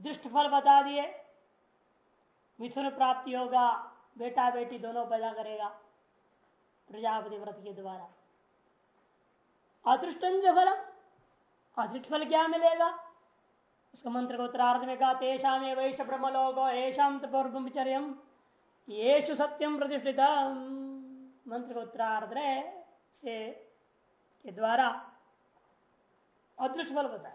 दृष्ट फल बता दिए। मिथुन प्राप्ति होगा बेटा बेटी दोनों पैदा करेगा, प्रजापति व्रत के द्वारा। अदृष्ट फल अदृष्ट फल क्या मिलेगा? उसका मंत्र को उत्तरार्ध में कहा, तेषा में वैश ब्रह्मलोक ऐशाम तपोर्ब्रह्मचर्य येषु सत्यम प्रतिष्ठित मंत्र को उत्तरार्ध से, के द्वारा अदृश्य फल बताया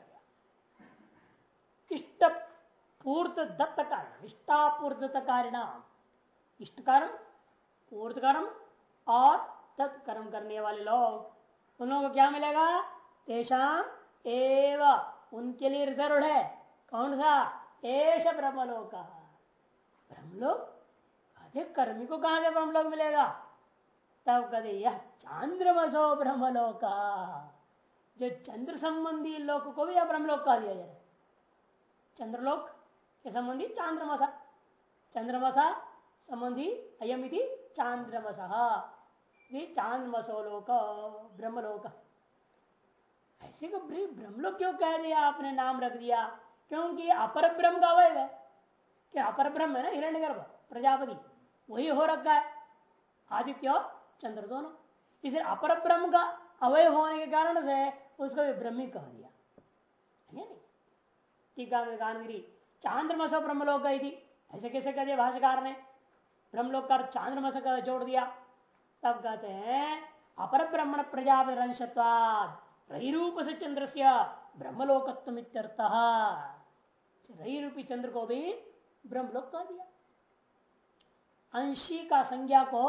पूर्त दत्त कारण इष्टापूर्त कारिणाम इष्ट कर्म पूर्त कर्म और तत्कर्म करने वाले लोग। उन लोगों को क्या मिलेगा? तेषा एव उनके लिए रिज़र्व है। कौन सा? एश ब्रह्मलोक। ब्रह्मलोक अधिक कर्मी को कहा से ब्रह्मलोक मिलेगा? तब कदे यह चांद्रमसो ब्रह्मलोक। जो चंद्र संबंधी लोक को भी यह ब्रह्मलोक कहा दिया जाए। चंद्रलोक के संबंधी चांद्रमसा। चंद्रमसा संबंधी अयम चांद्रमस। चांद्रमसो लोक, ब्रह्मलोक। ऐसे को ब्रह्मलोक क्यों कह दिया आपने, नाम रख दिया? क्योंकि अपर ब्रह्म का अवय है। क्या अपर ब्रह्म है ना हिरण्य गर्भ प्रजापति, वही हो रखा है। आदित्य और चंद्र दोनों। इसे अपर ब्रह्म का अवय होने के कारण से उसको भी ब्रह्मी कह दिया। है टीका में गानगिरी चांद्रमस ब्रह्मलोक थी ऐसे कैसे कह दिया भाषाकार ने? ब्रह्मलोक का चांद्रमस का जोड़ दिया। तब कहते हैं, अपर ब्रह्मण प्रजापति रही से चंद्र से ब्रह्मलोकत्व रही रूपी चंद्र को भी ब्रह्मलोक कह दिया। अंशी का संज्ञा को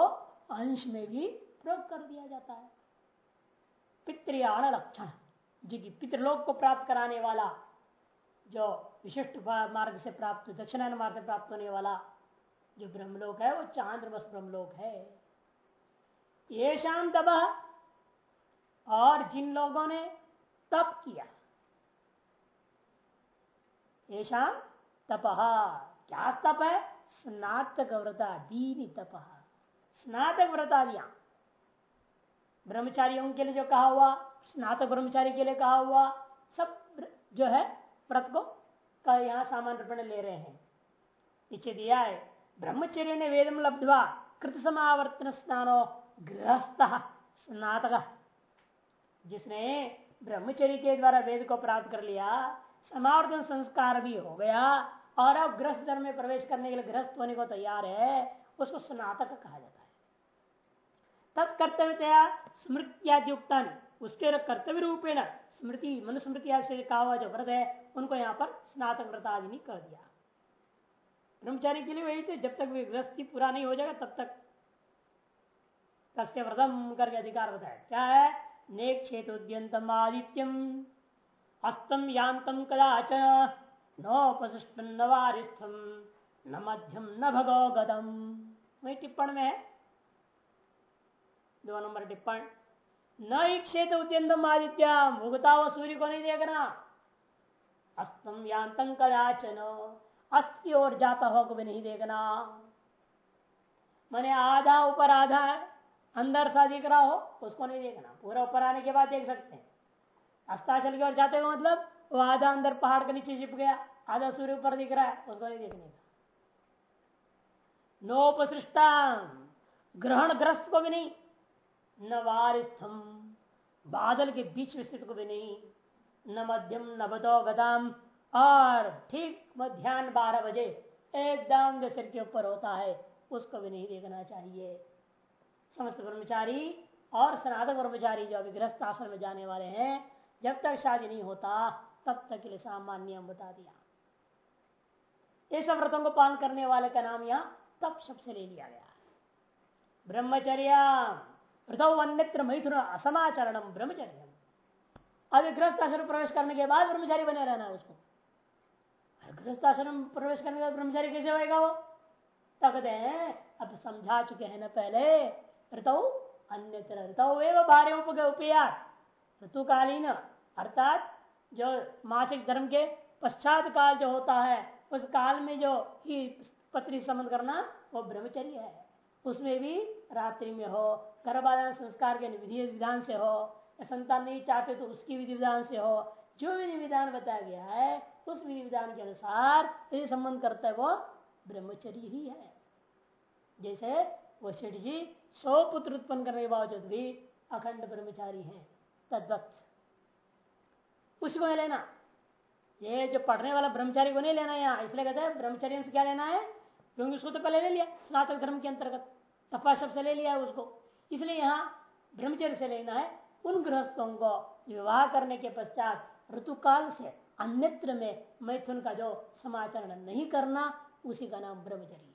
अंश में भी प्रयोग कर दिया जाता है। पितृयाण लक्षण जी पितृलोक को प्राप्त कराने वाला जो विशिष्ट मार्ग से प्राप्त, दक्षिणायन मार्ग से प्राप्त होने वाला जो ब्रह्मलोक है, वो चांद्रवश ब्रह्मलोक है। ये शाम तब और जिन लोगों ने तप किया ये शाम तप, क्या तप है? स्नातक व्रता दीनी तपहा स्नातक व्रता दिया ब्रह्मचारियों के लिए जो कहा हुआ, स्नातक ब्रह्मचारी के लिए कहा हुआ, सब जो है व्रत को का यहाँ सामान्य रूप ले रहे हैं। नीचे दिया है, ब्रह्मचर्य ने वेदम लब्धवा कृत समावर्तन स्नानो गृहस्थ, स्नातक। जिसने ब्रह्मचर्य के द्वारा वेद को प्राप्त कर लिया, समावर्तन संस्कार भी हो गया, और अब गृहस्थ धर्म में प्रवेश करने के लिए गृहस्थ होने को तैयार है, उसको स्नातक कहा जाता है। तत्कर्तव्यतया स्मृत्याद्युक्ता उसके कर्तव्य रूपेण स्मृति, मनुस्मृति से कहा हुआ जो व्रत है, उनको यहाँ पर स्नातक व्रत आदि कर दिया। ब्रह्मचारी के लिए वही थे, जब तक गृहस्थी पूरा नहीं हो जाएगा, तब तक तस्य व्रतम करके अधिकार बताया। क्या है? नेक्षेत उद्यंतम आदित्यम अस्तम यांतम कदाच नोपशिष्ट न न मध्यम न भगो गदम। वही टिप्पण में है। दो नंबर टिप्पण। न इक्षेत उद्यंतम आदित्यम। उगता हुआ सूर्य को नहीं देखना। अस्तम यांतम कदाचन। अस्त की ओर जाता हुआ को भी नहीं देखना। मैंने आधा ऊपर आधा है, अंदर सा दिख रहा हो, उसको नहीं देखना। पूरा ऊपर आने के बाद देख सकते हैं। अस्ताचल की ओर जाते हो मतलब वो आधा अंदर पहाड़ के नीचे चिप गया, आधा सूर्य ऊपर दिख रहा है, उसको नहीं देखने का। नोपसृष्टा ग्रहण ग्रस्त को भी नहीं न वारिस्थम बादल के बीच में स्थित को भी नहीं। न मध्यम, न बदो गदाम। और ठीक मध्यान्ह बारह बजे एकदम जो सिर के ऊपर होता है, उसको भी नहीं देखना चाहिए। समस्त ब्रह्मचारी और सनातन ब्रह्मचारी जो अभी गृहस्थ आश्रम में जाने वाले हैं, जब तक शादी नहीं होता, तब तक के लिए सामान्य नियम बता दिया। सब व्रतों को पालन करने वाले का नाम यहाँ तप शब्द से ले लिया गया ब्रह्मचर्य अन्यत्र मैथुन असमाचरणम ब्रह्मचर्य गृहस्थ आश्रम प्रवेश करने के बाद ब्रह्मचारी बने रहना है उसको। गृहस्थ आश्रम प्रवेश करने के बाद ब्रह्मचारी कैसे होएगा वो? तकते हैं, अब समझा चुके हैं ना पहले, ऋतु अन्य ऋतु एवं बारे उपयार ऋतुकालीन, अर्थात जो मासिक धर्म के पश्चात काल जो होता है, उस काल में जो ही पत्री संबंध करना, वो ब्रह्मचर्य है। उसमें भी रात्रि में हो गर्भाधान संस्कार के विधि विधान से हो, या संतान नहीं चाहते तो उसकी विधि विधान से हो, जो विधि विधान बताया गया है, उस विधि विधान के अनुसार यदि संबंध करता है वो ब्रह्मचर्य ही है। जैसे वशिष्ठ जी सौ पुत्र उत्पन्न करने के बावजूद भी अखंड ब्रह्मचारी हैं, तद्वत। उसको नहीं लेना। ये जो पढ़ने वाला ब्रह्मचारी को नहीं लेना यहाँ, इसलिए कहते हैं ब्रह्मचर्य से क्या लेना है? क्योंकि उसको तो पहले ले लिया स्नातक धर्म के अंतर्गत। तपा से ले लिया उसको। इसलिए यहाँ ब्रह्मचर्य से लेना है उन गृहस्थों को विवाह करने के पश्चात ऋतुकाल से अन्यत्र में मैथुन का जो समाचरण नहीं करना, उसी का नाम ब्रह्मचर्य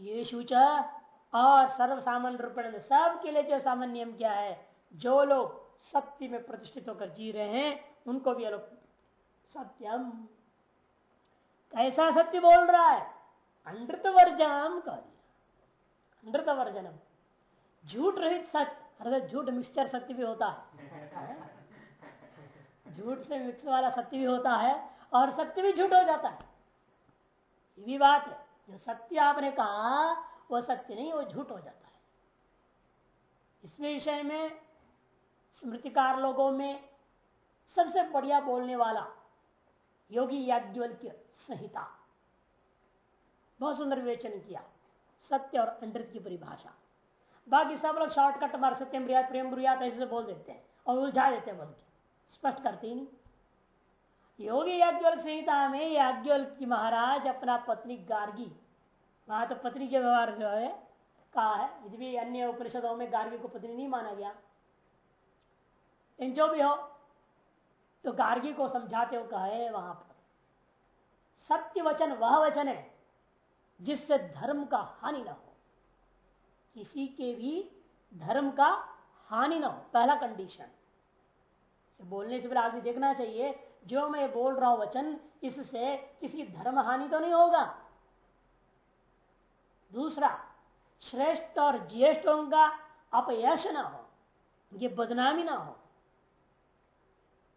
ये शुच और सर्व सामान्य रूप सबके लिए जो सामान्य नियम क्या है, जो लोग सत्य में प्रतिष्ठित होकर जी रहे हैं, उनको भी लोग सत्यम। कैसा सत्य बोल रहा है? अमृत वर्जनम कह दिया। अमृत वर्जनम झूठ रहित सत्य अर्थात झूठ मिक्सचर सत्य भी होता है। झूठ से मिक्स वाला सत्य भी होता है और सत्य भी झूठ हो जाता है। ये भी बात है। जो सत्य आपने कहा वो सत्य नहीं वो झूठ हो जाता है। इस विषय में स्मृतिकार लोगों में सबसे बढ़िया बोलने वाला योगी याज्ञवल्क्य संहिता। बहुत सुंदर विवेचन किया। सत्य और अमृत की परिभाषा। बाकी सब लोग शॉर्टकट मार सत्यम रियात प्रेम बुरियात, ऐसे बोल देते हैं और उलझा देते हैं बोल के। स्पष्ट करते ही नहीं। योगी याज्ञवल संहिता में याज्ञवल की महाराज अपना पत्नी गार्गी वहाँ तो पत्नी के व्यवहार जो है, कहा है, यदि भी अन्य उपनिषदों में गार्गी को पत्नी नहीं माना गया, इन जो भी हो तो गार्गी को समझाते हो कहे वहाँ पर, सत्य वचन वह वचन है जिससे धर्म का हानि ना हो। किसी के भी धर्म का हानि ना हो। पहला कंडीशन बोलने से पहले आदमी देखना चाहिए, जो मैं बोल रहा हूँ वचन, इससे किसी धर्म हानि तो नहीं होगा। दूसरा, श्रेष्ठ और ज्येष्ठों का अपयश ना हो ये बदनामी ना हो।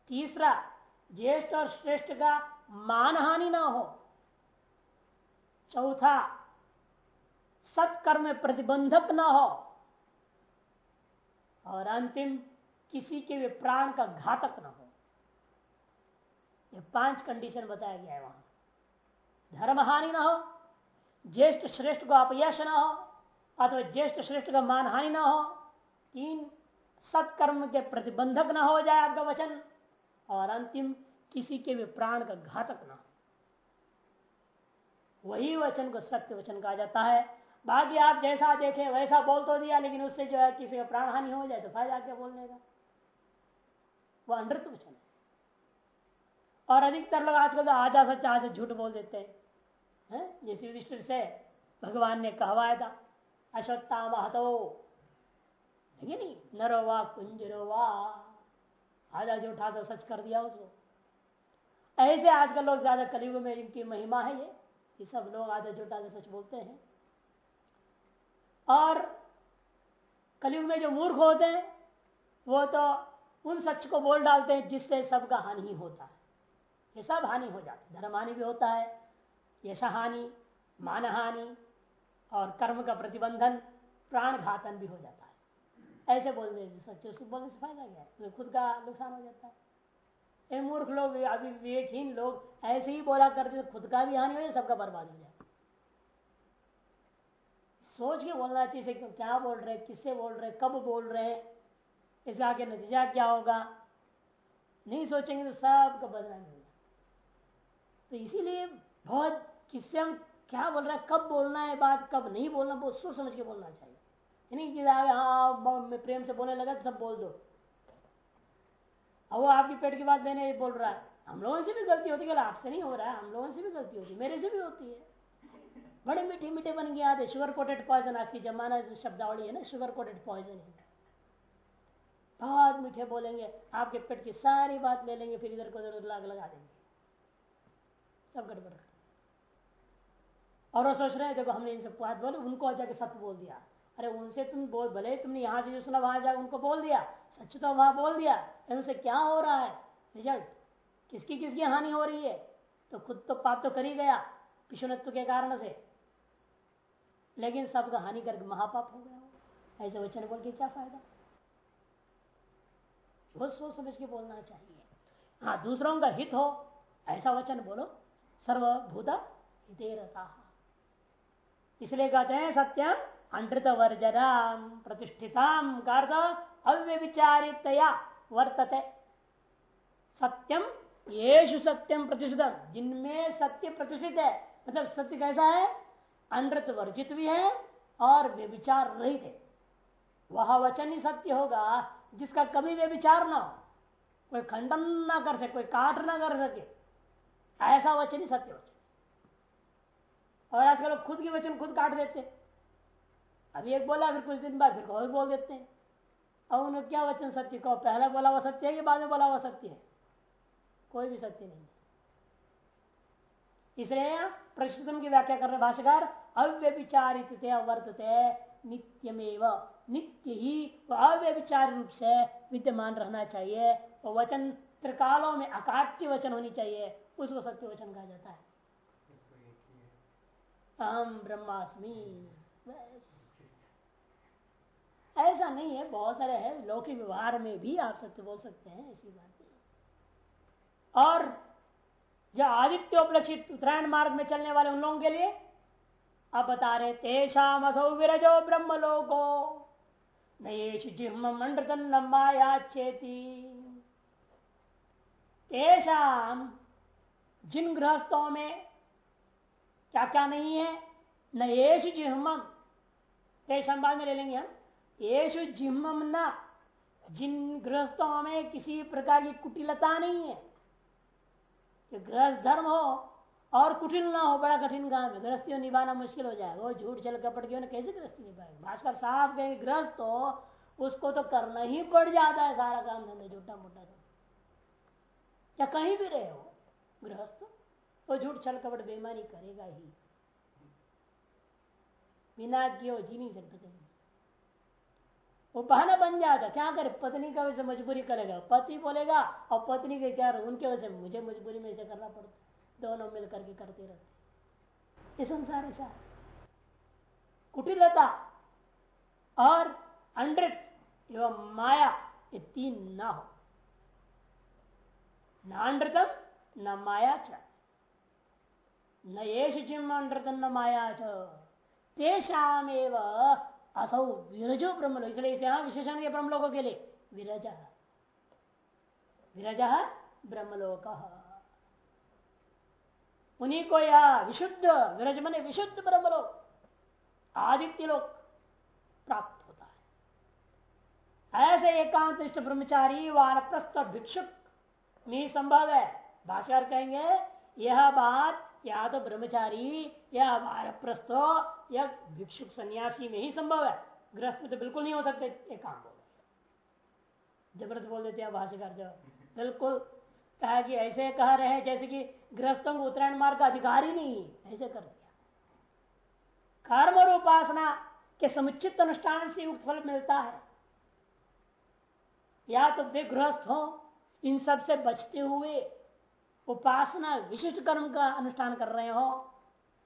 तीसरा, ज्येष्ठ और श्रेष्ठ का मानहानि ना हो। चौथा सत्कर्म में प्रतिबंधक ना हो। और अंतिम किसी के भी प्राण का घातक ना हो। ये पाँच कंडीशन बताया गया है वहाँ। धर्म हानि ना हो, ज्येष्ठ श्रेष्ठ को अपयश ना हो, अथवा ज्येष्ठ श्रेष्ठ का मान हानि ना हो, तीन सत्कर्म के प्रतिबंधक ना हो जाए आपका वचन, और अंतिम किसी के भी प्राण का घातक ना हो। वही वचन को सत्य वचन कहा जाता है। बाकी आप जैसा देखे, वैसा बोल तो दिया, लेकिन उससे जो है किसी का प्राण हानि हो जाए तो फ़ायदा क्या बोलने का? वो अनृत वचन और अधिकतर लोग आजकल तो आधा सच आधा झूठ बोल देते हैं। है? जैसे युधिष्ठिर से भगवान ने कहवाया था अश्वत्था महतो नहीं? नरो वा कुंजरो आधा उठा तो सच कर दिया उसको। ऐसे आजकल लोग ज़्यादा कलयुग में इनकी महिमा है ये ये सब लोग आधा झूठा तो सच बोलते हैं। और कलयुग में जो मूर्ख होते हैं, वो तो उन सच को बोल डालते हैं जिससे सबका हानि होता है। ये सब हानि हो जाती धर्म हानि भी होता है यश हानि मान हानि और कर्म का प्रतिबंधन प्राण घातन भी हो जाता है। ऐसे बोलने से सच्चे उसको बोलने से फ़ायदा क्या है? खुद का नुकसान हो जाता है। ये मूर्ख लोग, अभी विवेकहीन लोग, ऐसे ही बोला करते तो खुद का भी हानि हो जाए, सबका बर्बाद हो जाए। सोच के बोलना चाहिए क्या बोल रहे, किससे बोल रहे, कब बोल रहे, इसके आगे नतीजा क्या होगा? नहीं सोचेंगे तो सबका बदनाम होगा तो इसीलिए बहुत किससे हम क्या बोल रहे हैं कब बोलना है बात, कब नहीं बोलना बहुत सोच समझ के बोलना चाहिए। नहीं कि हाँ मैं प्रेम से बोलने लगा तो सब बोल दो। अब वो आपकी पेट की बात देने बोल रहा है। हम लोगों से भी गलती होती है आपसे नहीं हो रहा है, हम लोगों से भी गलती होती है, मेरे से भी होती है। बड़े मीठे मीठे बन गए आते शुगर कोटेड पॉइजन आज की जमाना शब्दावली है ना शुगर कोटेड पॉइजन बहुत मीठे बोलेंगे, आपके पेट की सारी बात ले लेंगे, फिर इधर को उधर लाग लगा देंगे। सब गड़बड़ और वो सोच रहे हैं, देखो हमने इनसे बात बोले, उनको जाके सत्य बोल दिया। अरे उनसे तुम बोल भले तुमने यहाँ से जो सुना, वहाँ जाकर उनको बोल दिया, सच तो वहाँ बोल दिया उनसे क्या हो रहा है? रिज़ल्ट किसकी किसकी हानि हो रही है? तो खुद तो पाप तो कर ही गया पिछुनत्व के कारण से। लेकिन सबका हानि करके महापाप हो गया ऐसे वचन बोल के क्या फ़ायदा? बहुत सोच समझ के बोलना चाहिए। हाँ दूसरों का हित हो, ऐसा वचन बोलो, सर्वभूत रहता इसलिए कहते हैं सत्यम अंडृत वर्जनाम प्रतिष्ठिताम अव्यविचारितया वर्तते। सत्यम, येषु सत्यम प्रतिष्ठित जिनमें सत्य प्रतिष्ठित है। मतलब सत्य कैसा है? अनृत वर्जित भी है और व्यविचार रहित है। वह वचन ही सत्य होगा, जिसका कभी व्यविचार ना हो। कोई खंडन ना कर सके, कोई काट ना कर सके। ऐसा वचन ही सत्य वचन। और आजकल लोग खुद के वचन खुद काट देते अभी एक बोला, फिर कुछ दिन बाद फिर और बोल देते हैं। अब उन्हें क्या वचन सत्य कहो? पहला बोला हुआ सत्य है कि बाद में बोला हुआ सत्य है? कोई भी सत्य नहीं इसलिए प्रश्न की व्याख्या कर रहे भाषाकार अव्यभिचारित वर्तते, नित्यमेव नित्य ही अव्यभिचार रूप से विद्यमान रहना चाहिए वो वचन त्रिकालों में अकाट्य वचन होनी चाहिए, उसको सत्य वचन कहा जाता है। अहम ब्रह्मास्मि। ऐसा नहीं है, बहुत सारे है, लौकिक व्यवहार में भी आप सत्य बोल सकते हैं, ऐसी बात और जो आदित्योपलक्षित उत्तरायण मार्ग में चलने वाले उन लोगों के लिए? अब बता रहे, तेषाम असौ विरजो ब्रह्म लोको नयेश जिह्म मंडतन माया चेती तेषाम जिन गृहस्थों में क्या क्या नहीं है न येषु जिह्म, तेषाम बाद में ले लेंगे हम, येषु जिह्म न, जिन गृहस्थों में किसी प्रकार की कुटिलता नहीं है कि गृहस्थ धर्म हो और कुटिल ना हो, बड़ा कठिन काम है। गृहस्थी निभाना मुश्किल हो जाएगा। वो झूठ चल कपट के कैसे गृहस्थी निभाएगा? भास्कर साहब कहेंगे, गृहस्थ हो, उसको तो करना ही पड़ जाता है सारा काम धंधा, झूठा मोटा सब। या कहीं भी रहे हो, गृहस्थ, वो झूठ छल कपट बेमानी करेगा ही। बिना जी नहीं सकते कहीं वो बहाना बन जाता क्या करे? पत्नी का वैसे मजबूरी करेगा। पति बोलेगा और पत्नी के क्या उनके वजह से मुझे मजबूरी में ऐसे करना पड़ता दोनों मिल करके करते रहते ये संसार ऐसा कुटिलता और अंड्रित एवं माया, ये तीन ना हो। नांड्रतम न माया च। न ये चिम अंड्रतम न माया चेषामेव असौ विरजो ब्रह्म लोग इसलिए इसे विशेषण के ब्रह्म लोगों के लिए। विरज। विरज ब्रह्मलोक। उन्हीं को यह विशुद्ध विरज मने विशुद्ध ब्रह्मलोक, आदित्य लोक प्राप्त होता है। ऐसे एकांत ब्रह्मचारी, वानप्रस्थ भिक्षुक नहीं संभव है। भाषा कहेंगे, यह बात या तो ब्रह्मचारी या प्रस्तो या भिक्षुक सन्यासी में ही संभव है। ग्रस्त में तो बिल्कुल नहीं हो सकते एक काम बोल ज़बरदस्त बोल देते हैं भाष्यकार जो। बिल्कुल, कहा कि ऐसे कह रहे हैं जैसे कि गृहस्थों को उत्तरायण मार्ग का अधिकार ही नहीं है। ऐसे कर दिया। कर्म और उपासना के समुचित अनुष्ठान से युक्त फल मिलता है। या तो वे गृहस्थ हो, इन सबसे बचते हुए उपासना विशिष्ट कर्म का अनुष्ठान कर रहे हो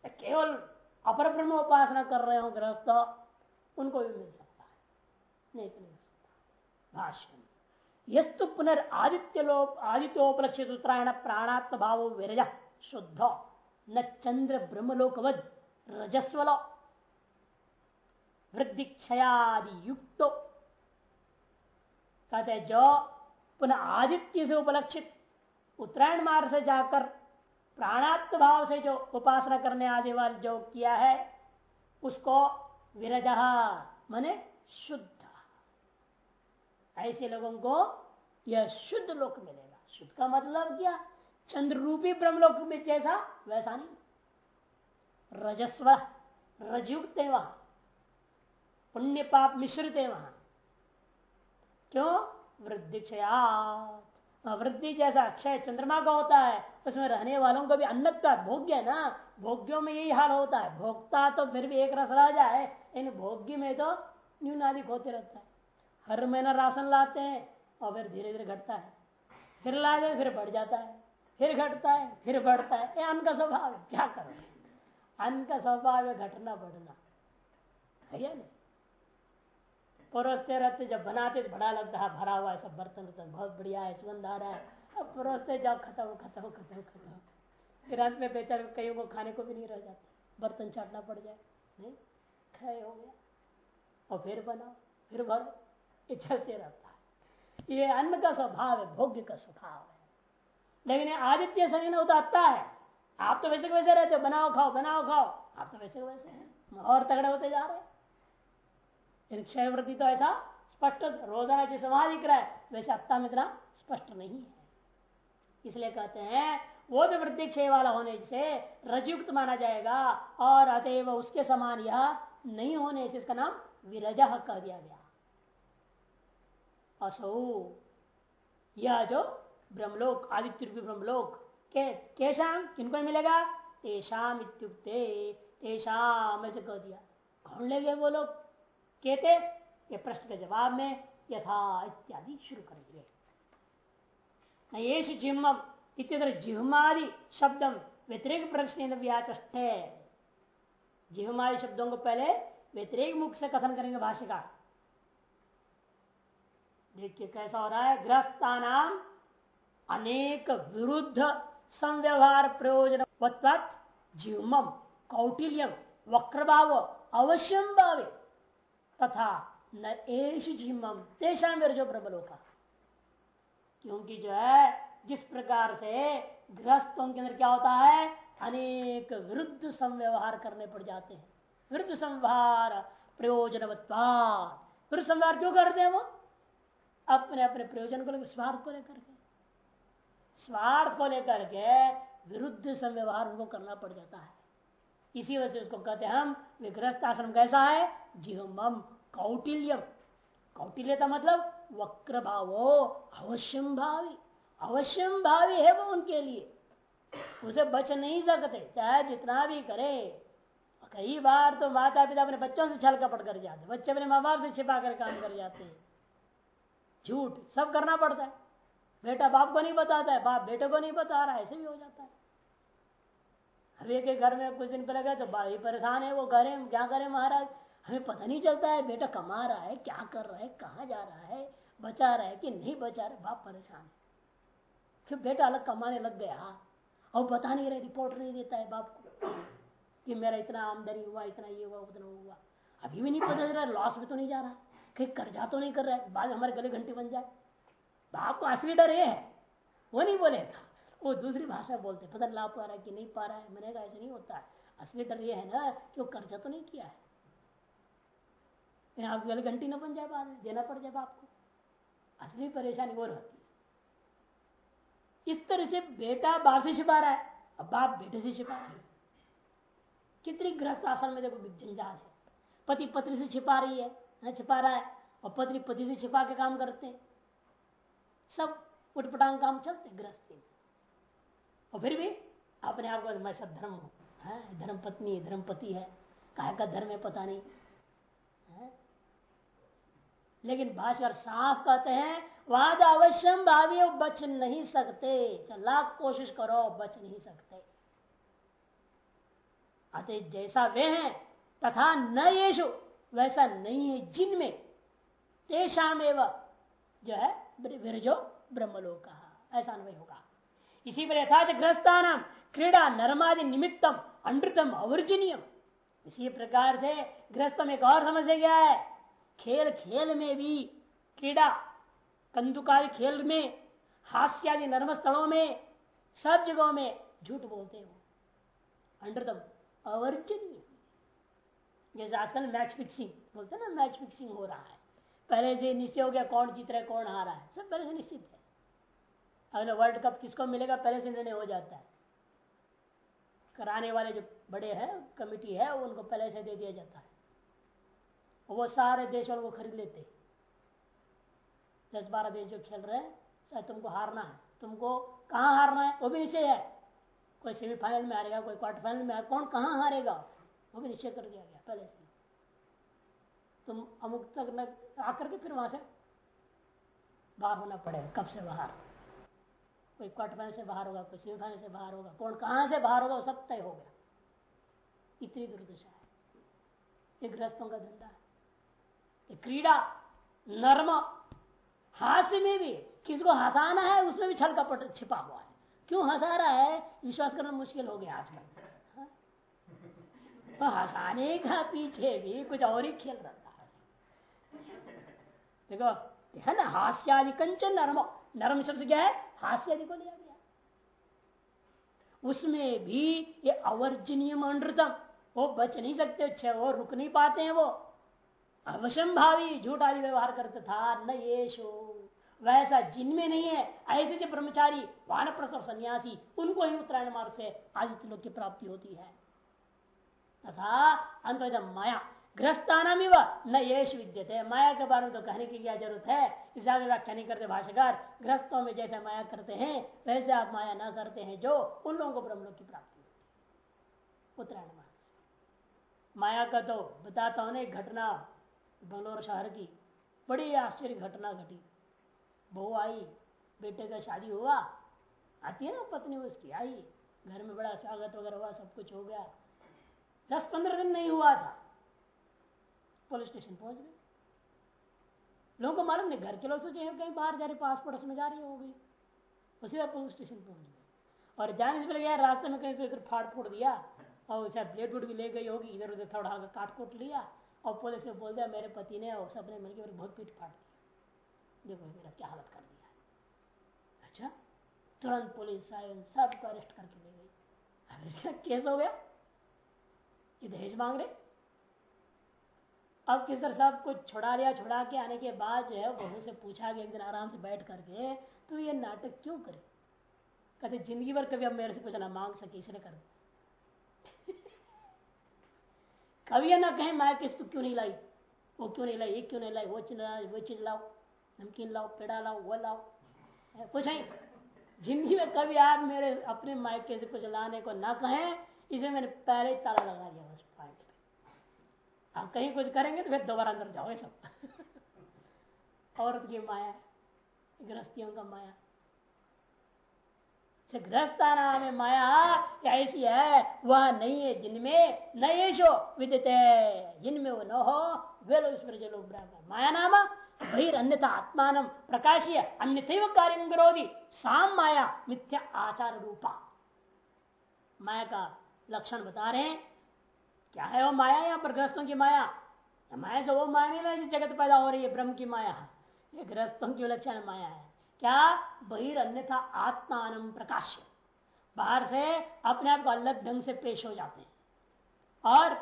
केवल अपर ब्रह्म उपासना कर रहे हो गृहस्थ उनको भी मिल सकता है। नहीं तो नहीं मिल सकता। भाष्य यस्तु पुनर् आदित्य लोप आदित्योपलक्षित उत्तरायण प्राणात्म भाव विरज, शुद्ध, न चंद्र ब्रह्मलोकवद रजस्वल। वृद्धि क्षयादि युक्त कहते जो पुनः आदित्य से उपलक्षित उत्तरायण मार्ग से जाकर प्राणात्म भाव से जो उपासना करने आदि वाल जो किया है, उसको विरज मने शुद्ध। ऐसे लोगों को यह शुद्ध लोक मिलेगा। शुद्ध का मतलब क्या? चंद्र रूपी ब्रह्मलोक में जैसा, वैसा नहीं। रजस्व, रजयुक्त है वहाँ। पुण्य पाप मिश्रित है वहाँ। क्यों? वृद्धि क्षया वृद्धि जैसा अक्षय चंद्रमा का होता है उसमें रहने वालों को भी अन्नता भोग्य है ना? भोग्यों में यही हाल होता है। भोगता तो फिर भी एक रस रह जाए, इन भोग्य में तो न्यूनाधिक होते रहता है। हर महीना राशन लाते हैं और फिर धीरे धीरे घटता है। फिर लाते फिर बढ़ जाता है। फिर घटता है, फिर बढ़ता है। ये अन्न का स्वभाव है। क्या करो अन्न का स्वभाव है घटना बढ़ना। है या नहीं? परोसते रहते, जब बनाते तो बड़ा लगता है, भरा हुआ है, सब बर्तन बहुत बढ़िया है, सुगंध आ रहा है। अब परोसते जाओ, खत्म खत्म खत्म खत्म। फिर अंत में बेचारे कईयों को खाने को भी नहीं रह जाता। बर्तन चाटना पड़ जाए। नहीं, खाए हो गया। और फिर बनाओ, फिर भरो। ये चलते रहता है। ये अन्न का स्वभाव है, भोग्य का स्वभाव है। लेकिन आदित्य शनि आता है। आप तो वैसे वैसे रहते हो। बनाओ, खाओ बनाओ, खाओ। आप तो वैसे वैसे हैं। और तगड़े होते जा रहे हैं। क्षय वृद्धि तो ऐसा स्पष्ट, रोज़ाना जैसे वहाँ दिख रहा है, वैसे अत्ता में इतना स्पष्ट नहीं है। इसलिए कहते हैं, वो भी वृद्धि क्षय वाला होने से रजयुक्त माना जाएगा, और अतएव उसके समान यह नहीं होने से इसका नाम विरज कह दिया गया। असो, यह जो ब्रह्मलोक आदित्य ब्रह्मलोक, के केशाम किनको मिलेगा? तेषाम इत्युक्ते तेषाम ऐसे कह दिया। कौन ले गए वो लोग? कहते ये प्रश्न के जवाब में यथा इत्यादि शुरू करेंगे। जिम्म इतर जिहमादि शब्दम व्यतिरिक प्रश्न व्याचे जिहमादि शब्दों को पहले व्यतिरिक मुख से कथन करेंगे भाष्यकार देखिए कैसा हो रहा है ग्रस्ता नाम अनेक विरुद्ध संव्यवहार प्रयोजन जीवम कौटिल्यम वक्रभाव अवश्यम भावे तथा न एश झिमम तेषा मेरे जो प्रबलों का क्योंकि जो है, जिस प्रकार से गृहस्थों के अंदर क्या होता है, अनेक विरुद्ध संव्यवहार करने पड़ जाते हैं। विरुद्ध संव्यवहार प्रयोजन विरुद्ध संव्यवहार क्यों करते हैं वो? अपने अपने प्रयोजन को लेकर, स्वार्थ को लेकर के। स्वार्थ को लेकर के विरुद्ध संव्यवहार उनको करना पड़ जाता है। इसी वजह से उसको कहते हैं हम विग्रस्त आश्रम कैसा है? जिहम कौटिल्य कौटिल्य का मतलब वक्र भावो अवश्यम भावी। अवश्यम भावी है वो उनके लिए। उसे बच नहीं सकते, चाहे जितना भी करे। कई बार तो माता पिता अपने बच्चों से छल कपट कर जाते बच्चे अपने माँ बाप से छिपा कर काम कर जाते हैं। झूठ सब करना पड़ता है। बेटा बाप को नहीं बताता है, बाप बेटे को नहीं बता रहा ऐसे भी हो जाता है। अभी के घर में कुछ दिन पहले गए तो भाई परेशान है, वो करे क्या करे महाराज? हमें पता नहीं चलता है, बेटा कमा रहा है, क्या कर रहा है, कहाँ जा रहा है? बचा रहा है कि नहीं बचा रहा? बाप परेशान। है फिर बेटा अलग कमाने लग गया। और बता नहीं रहे रिपोर्ट नहीं देता है बाप को। कि मेरा इतना आमदनी हुआ, इतना ये हुआ, उतना हुआ। अभी भी नहीं पता चल रहा लॉस में तो नहीं जा रहा। कहीं कर्जा तो नहीं कर रहा है बाद हमारे गले घंटे बन जाए। बाप को असली डर ये है। वो नहीं बोलेगा। वो दूसरी भाषा बोलते पता ला पा रहा है कि नहीं पा रहा है। मैंने कहा, ऐसे नहीं होता है। असली डर ये है ना कि वो कर्जा तो नहीं किया है। आप गले घंटी ना बन जाए बाद में, देना पड़ जाए बाप को। असली परेशानी वो रहती है। इस तरह से बेटा बाप से छिपा रहा है, अब बाप बेटे से छिपा रहा है। कितनी ग्रस्त आसन में देखो जंजाल है। पति पत्नी से छिपा रही है छिपा रहा है, और पत्नी पति से छिपा के काम करते हैं। सब उठपटांग काम चलते गृहस्थी और फिर भी अपने आप को मैं सब धर्म हूँ, धर्म पत्नी, धर्म पति है। कहा का धर्म है पता नहीं? लेकिन भाषकर साफ़ कहते हैं, वाद अवश्यम भावी बच नहीं सकते। लाख कोशिश करो, बच नहीं सकते। अतः जैसा वे हैं, तथा न येषु, वैसा नहीं है जिनमें तेषाम जो है विरजो ब्रह्मलोक। ऐसा अनुभव होगा। इसी पर यथाच नाम क्रीड़ा नर्मादि निमित्तम अमृतम अवर्जनीयम। इसी प्रकार से ग्रस्त में एक और समझ गया है। खेल खेल में भी क्रीड़ा कंदुकारी खेल में, हास्यादि नर्म स्थलों में, सब जगहों में झूठ बोलते हो अमृतम अवर्जनीय जैसे आजकल मैच फिक्सिंग बोलते हैं ना मैच फिक्सिंग हो रहा है। पहले से निश्चय हो गया कौन जीत रहा है, कौन हारा है। सब पहले से निश्चित है। अगले वर्ल्ड कप किसको मिलेगा, पहले से निर्णय हो जाता है। कराने वाले जो बड़े हैं कमिटी है, उनको पहले से दे दिया जाता है। वो सारे देश वालों को खरीद लेते दस बारह देश जो खेल रहे हैं तुमको हारना है। तुमको कहाँ हारना है, वो भी निश्चय है। कोई सेमीफाइनल में हारेगा, कोई क्वार्टर फाइनल में कौन कहाँ हारेगा? वो भी निश्चय कर दिया गया, पहले से। तुम अमुक तक न आकर के फिर वहाँ से बाहर होना पड़ेगा, कब से बाहर? कोई क्वार्टर फाइनल से बाहर होगा, कोई सेमीफाइनल से बाहर होगा, कौन कहाँ से बाहर होगा, वो सब तय हो गया। इतनी दुर्दशा है। ये गृहस्थों का धंधा है। क्रीड़ा, नर्म, हास्य में भी किसको हंसाना है, उसमें भी छल कपट छिपा हुआ है। क्यों हंसा रहा है? विश्वास करना मुश्किल हो गया आजकल? तो हंसाने का पीछे भी कुछ और ही खेल रहता है। देखो, है ना? हास्यादि कंचन नरम। नरम शब्द क्या है? हास्यादि को लिया गया। उसमें भी ये अवर्जनीय अनृतम वो बच नहीं सकते वो रुक नहीं पाते हैं वो। अवश्यम भावी झूठ आदि व्यवहार करता था, न ये शो। वैसा जिनमें नहीं है, ऐसे जो ब्रह्मचारी, वानप्रस्थ और सन्यासी, उनको ही उत्तरायण मार्ग से आदित्य लोग की प्राप्ति होती है। तथा अंत माया। ग्रस्ताना भी वह न येष विद्यते। माया के बारे में तो कहने की क्या ज़रूरत है? इस व्याख्या नहीं करते भाषाकार ग्रस्तों में जैसे माया करते हैं, वैसे आप माया न करते हैं, जो उन लोगों को ब्रह्म की प्राप्ति होती है। उत्तरायण मार्ग माया का तो बताता हूँ घटना बंगलोर शहर की। बड़ी आश्चर्य घटना घटी। बहू आई, बेटे का शादी हुआ। आती है ना पत्नी उसकी आई। घर में बड़ा स्वागत वगैरह हुआ, सब कुछ हो गया। दस पंद्रह दिन नहीं हुआ था। पुलिस स्टेशन पहुँच गए लोगों को मालूम नहीं, घर के लोग सोचे कहीं बाहर जा रहे पासपोर्ट उसमें जा रही होगी। उसी पुलिस स्टेशन पहुँच गए और जाने से पहले गया, रास्ते में कहीं फाड़ फूट दिया। और शायद ब्लेड वुड भी ले गई होगी। इधर उधर थोड़ा काट कोट लिया। और पुलिस से बोल दिया, मेरे पति ने और सबने मिलकर बहुत पीट फाड़ दिया देखो मेरा क्या हालत कर दिया अच्छा तुरंत पुलिस आए सबको अरेस्ट करके ले गई। अरे केस हो गया। ये दहेज मांग रहे। अब किस तरह साहब को छुड़ा लिया, छुड़ा के आने के बाद जो है बहू से पूछा गया एक दिन आराम से बैठ करके तो ये नाटक क्यों करे? कहते, ज़िंदगी भर कभी अब मेरे से कुछ ना मांग सके, इसलिए कर। कभी ना कहें, मैं किस क्यों नहीं लाई? वो क्यों नहीं लाई? ये क्यों नहीं लाई? वो चीज़ वो चीज़ लाओ, नमकीन लाओ, पेड़ा लाओ, वो लाओ। कुछ नहीं। ज़िंदगी में कभी आप मेरे अपने मायके से कुछ लाने को ना कहें, इसे मैंने पहले ताला लगा दिया उस पॉइंट पे। आप कहीं कुछ करेंगे तो फिर दोबारा अंदर जाओगे सब। औरत की माया गृहस्थियों का माया गृहस्था नाम है माया ऐसी है, वह नहीं है जिनमें न शो विद्यते। जिनमें वो न हो, वे लोग ब्राह्मण माया नाम बहिर अन्यथा आत्मान प्रकाशीय अन्य कार्य विरोधी साम माया मिथ्या आचार रूपा। माया का लक्षण बता रहे हैं। क्या है वो माया? या पर ग्रस्तों की माया। माया से वो माया नहीं जगत पैदा हो रही है, ब्रह्म की माया। ये ग्रस्तों की लक्षण माया है। क्या बहिर अन्यथा आत्मान प्रकाश बाहर से अपने आप को अलग ढंग से पेश हो जाते हैं। और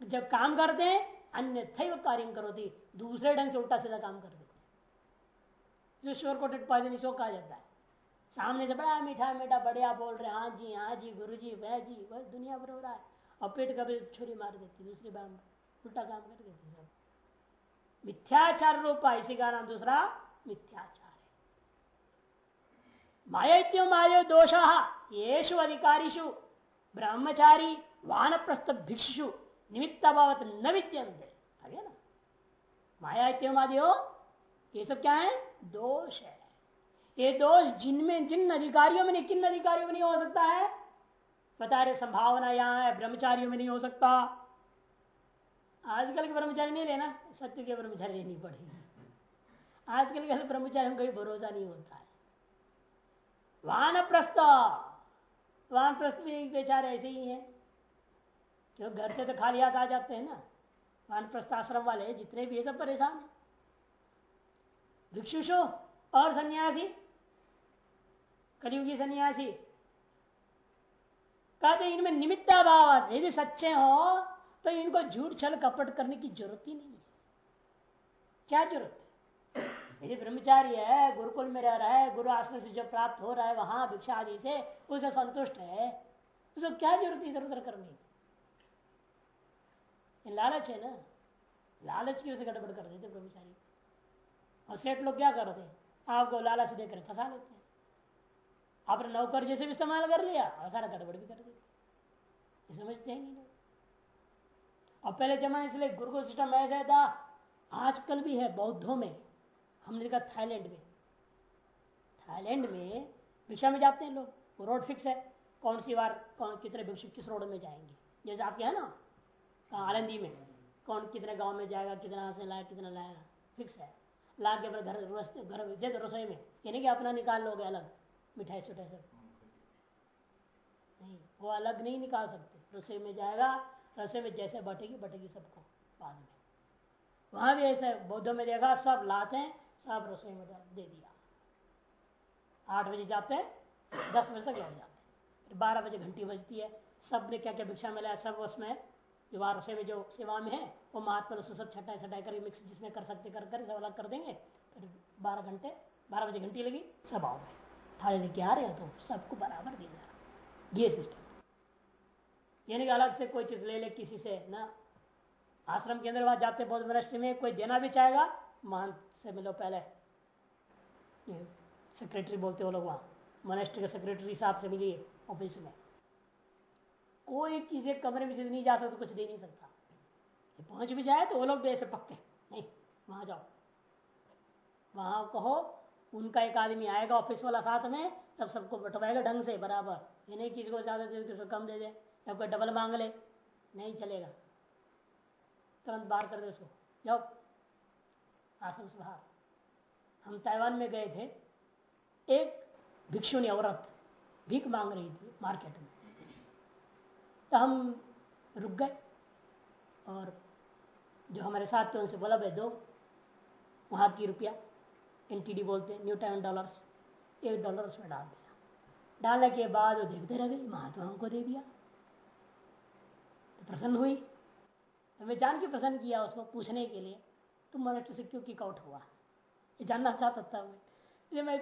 जब काम करते हैं, अन्य कार्य करो थी दूसरे ढंग से उल्टा सीधा काम कर देते जो श्योर कोटेड पॉइजन इसको कहा जाता है। सामने से बड़ा मीठा मीठा बढ़िया बोल रहे हाँ जी हाँ जी, गुरु जी, वह जी, वह दुनिया भर हो रहा है। और पेट कभी छुरी मार देती, दूसरी बार उल्टा काम कर देती सब। मिथ्याचार रूपा, इसी का नाम दूसरा मिथ्याचार। माया मायो दोष येषु अधिकारीषु, ब्रह्मचारी वानप्रस्थ भिक्षु निमित्त भावत न विद्यंते आगे ना। माया इत्यादियो ये सब क्या है? दोष है। ये दोष जिनमें जिन अधिकारियों में नहीं, किन अधिकारियों में नहीं हो सकता है? बता रहे संभावना यहाँ है, ब्रह्मचारियों में नहीं हो सकता। आजकल के ब्रह्मचारी नहीं लेना, सत्य के ब्रह्मचारी लेनी पड़ेगी। आजकल के ब्रह्मचारी कोई भरोसा नहीं होता है। वान प्रस्थ वान प्रस्थ भी बेचारे ऐसे ही है। क्यों घर से तो खाली हाथ आ जाते हैं ना। वान प्रस्थाश्रम वाले, जितने भी है सब परेशान है। भिक्षुषो और सन्यासी, कलयुगी सन्यासी, कहते इनमें निमित्ता भाव यदि सच्चे हो तो इनको झूठ छल कपट करने की ज़रूरत ही नहीं है। क्या ज़रूरत यदि ब्रह्मचारी है, गुरुकुल में रह रहा है, गुरु आश्रम से जो प्राप्त हो रहा है वहाँ भिक्षा आदि से, उसे संतुष्ट है। उसको क्या ज़रूरत इधर उधर करने लालच है ना? लालच की वजह गड़बड़ कर देते ब्रह्मचारी। और सेठ लोग क्या करते आपको लालच देकर फंसा लेते हैं। आपने नौकर जैसे भी इस्तेमाल कर लिया, और सारा गड़बड़ भी कर देते समझते हैं नहीं और पहले जमाने से गुरुकुल सिस्टम ऐसा था, आजकल भी है बौद्धों में। हमने देखा थाईलैंड में। थाईलैंड में भिक्षा में जाते हैं लोग। रोड फिक्स है। कौन सी बार कौन कितने भिक्षु किस रोड में जाएँगे? जैसे आपके है ना आलंदी में, कौन कितने गाँव में जाएगा, कितना से लाएगा कितना लाएगा फिक्स है। ला के घर घर जैसे रसोई में, यानी कि अपना निकाल लोगे अलग, मिठाई सुठाई सब। नहीं, वो अलग नहीं निकाल सकते। रसोई में जाएगा, रसोई में जैसे बटेगी बटेगी सबको बाद में। वहाँ भी ऐसे बौद्धों में देखा, सब लाते हैं सब रसोई में दे दिया। आठ बजे जाते हैं, दस बजे तक लौट जाते फिर बारह बजे घंटी बजती है। सबने क्या क्या भिक्षा मिला है, सब उसमें जो रसोई में जो सेवा में है, वो महात्मा उसको सब छटाई छटाई कर मिक्स जिसमें कर सकते कर कर, सब अलग कर देंगे। फिर बारह घंटे, बारह बजे घंटी लगी, सब आओ गए थाली लेके आ रहे हैं तो सबको बराबर दे जा ये सिस्टम यानी कि अलग से कोई चीज़ ले ले, किसी से, ना। आश्रम के अंदर वहाँ जाते बौद्ध में कोई देना भी चाहेगा महंत से मिलो पहले। सेक्रेटरी बोलते हो लोग वहाँ। मनेस्टर के सेक्रेटरी साहब से मिलिए ऑफ़िस में। कोई किसी कमरे में से नहीं जा सकता कुछ दे नहीं सकता। पहुँच भी जाए तो वो लोग भी ऐसे पक्के। नहीं, वहाँ जाओ। वहाँ कहो, उनका एक आदमी आएगा ऑफ़िस वाला साथ में, तब सबको बटवाएगा ढंग से, बराबर। ये नहीं किसी को ज़्यादा दे किसी को कम दे दे, या कोई डबल मांग ले। नहीं चलेगा। तुरंत बाहर कर दे उसको जाओ। आश्रम से बाहर हम ताइवान में गए थे। एक भिक्षुनी औरत भीख मांग रही थी मार्केट में। तो हम रुक गए और जो हमारे साथ थे, उनसे बोला, भाई, दो, वहाँ की रुपया, एनटीडी बोलते न्यू टाइम डॉलर्स, एक डॉलर उसमें डाल दिया। डालने के बाद वो देखते रह गए महात्मा हमको दे दिया। तो प्रसन्न हुई। तो जान के प्रसन्न किया उसको पूछने के लिए तुम मनुष्य से क्यों किक आउट हुआ। ये जानना चाहता था मैं। इसलिए मैं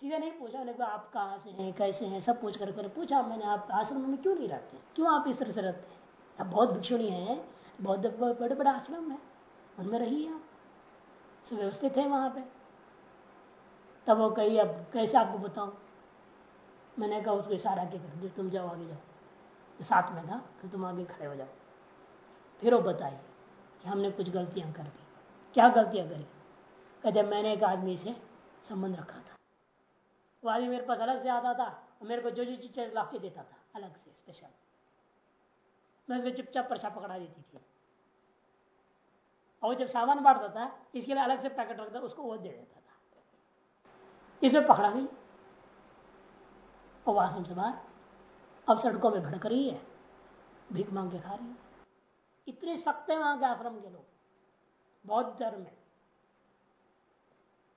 सीधा नहीं पूछा, मैंने कहा, आप कहाँ से हैं, कैसे हैं, सब पूछ कर पूछा। मैंने आप आश्रम में क्यों नहीं रहते क्यों आप इस तरह से रहते हैं? आप बहुत भिक्षुणी हैं, बहुत बड़े बड़े आश्रम है। उनमें रहिए आप। सुव्यवस्थित है वहाँ पे। तब वो कही, अब कैसे आपको बताऊँ? मैंने कहा, उसको इशारा के कर तुम जाओ आगे जाओ। साथ में था, फिर तुम आगे खड़े हो जाओ। फिर वो बताई कि हमने कुछ गलतियाँ कर दी। क्या गलतियाँ करी? कहते मैंने एक आदमी से संबंध रखा था। वो आदमी मेरे पास अलग से आता था मेरे को जो जो चीज़ ला के देता था, अलग से स्पेशल मैं उसको चुपचाप परछा पकड़ा देती थी। और जब सामान बांटता था, इसके लिए अलग से पैकेट रखता उसको वो दे देता था। इसे पकड़ा गई। और वासम से बाहर अब सड़कों में भड़क रही है, भीख मांग के खा रही है। इतने सख्त है वहाँ के आश्रम के लोग। बौद्ध धर्म में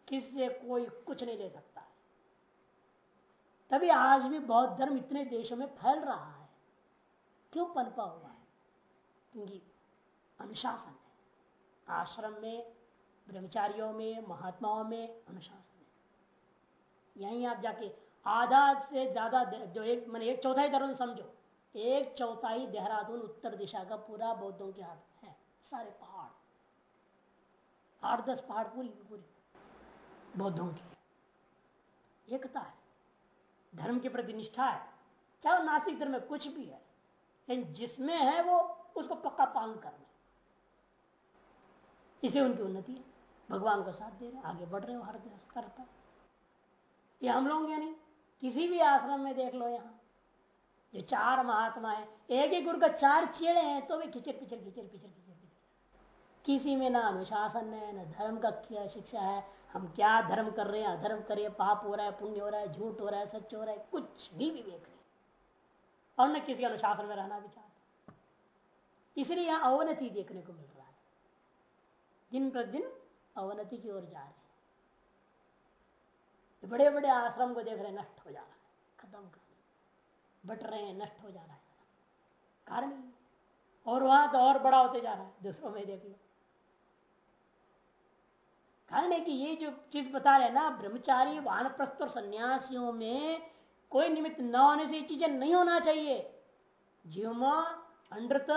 किससे कोई कुछ नहीं ले सकता तभी आज भी बौद्ध धर्म इतने देशों में फैल रहा है। क्यों पनपा हुआ है? क्योंकि अनुशासन है। आश्रम में, ब्रह्मचारियों में, महात्माओं में अनुशासन है। यहीं आप जाके आधा से ज़्यादा जो एक, मैंने एक चौथाई धर्म समझो। एक चौथाई देहरादून उत्तर दिशा का पूरा बौद्धों के हाथ है। सारे पहाड़ आठ दस पहाड़ पूरी पूरी। बौद्धों की। एकता है। धर्म के प्रति निष्ठा है। चाहे नास्तिक धर्म में कुछ भी है, लेकिन जिसमें है वो, उसको पक्का पालन करना इसे उनकी उन्नति है। भगवान का साथ दे रहे आगे बढ़ रहे हो हर स्तर पर। ये हम लोग यानी किसी भी आश्रम में देख लो यहाँ। जो चार महात्मा है। एक ही गुरु का चार चेड़े हैं तो वे खिचर पिचर खिचर पिचर किसी में ना अनुशासन है, न धर्म का क्या शिक्षा है। हम क्या धर्म कर रहे हैं? अधर्म कर रहे हैं, पाप हो रहा है, पुण्य हो रहा है, झूठ हो रहा है, सच हो रहा है, कुछ भी विवेक नहीं। और न किसी अनुशासन में रहना भी चाहते। इसलिए यहाँ अवनति देखने को मिल रहा है। दिन प्रतिदिन अवनति की ओर जा रहे हैं। बड़े बड़े आश्रम को देख रहे नष्ट हो जा रहा है, खत्म कर बट रहे हैं, नष्ट हो जा रहा है। कारण और वहाँ तो और बड़ा होते जा रहा है, दूसरों में देख लो। कारण है कि ये जो चीज़ बता रहे ना, ब्रह्मचारी, वानप्रस्थ और सन्यासियों में कोई निमित्त न होने से चीज़ें नहीं होना चाहिए। जीवमा अमृत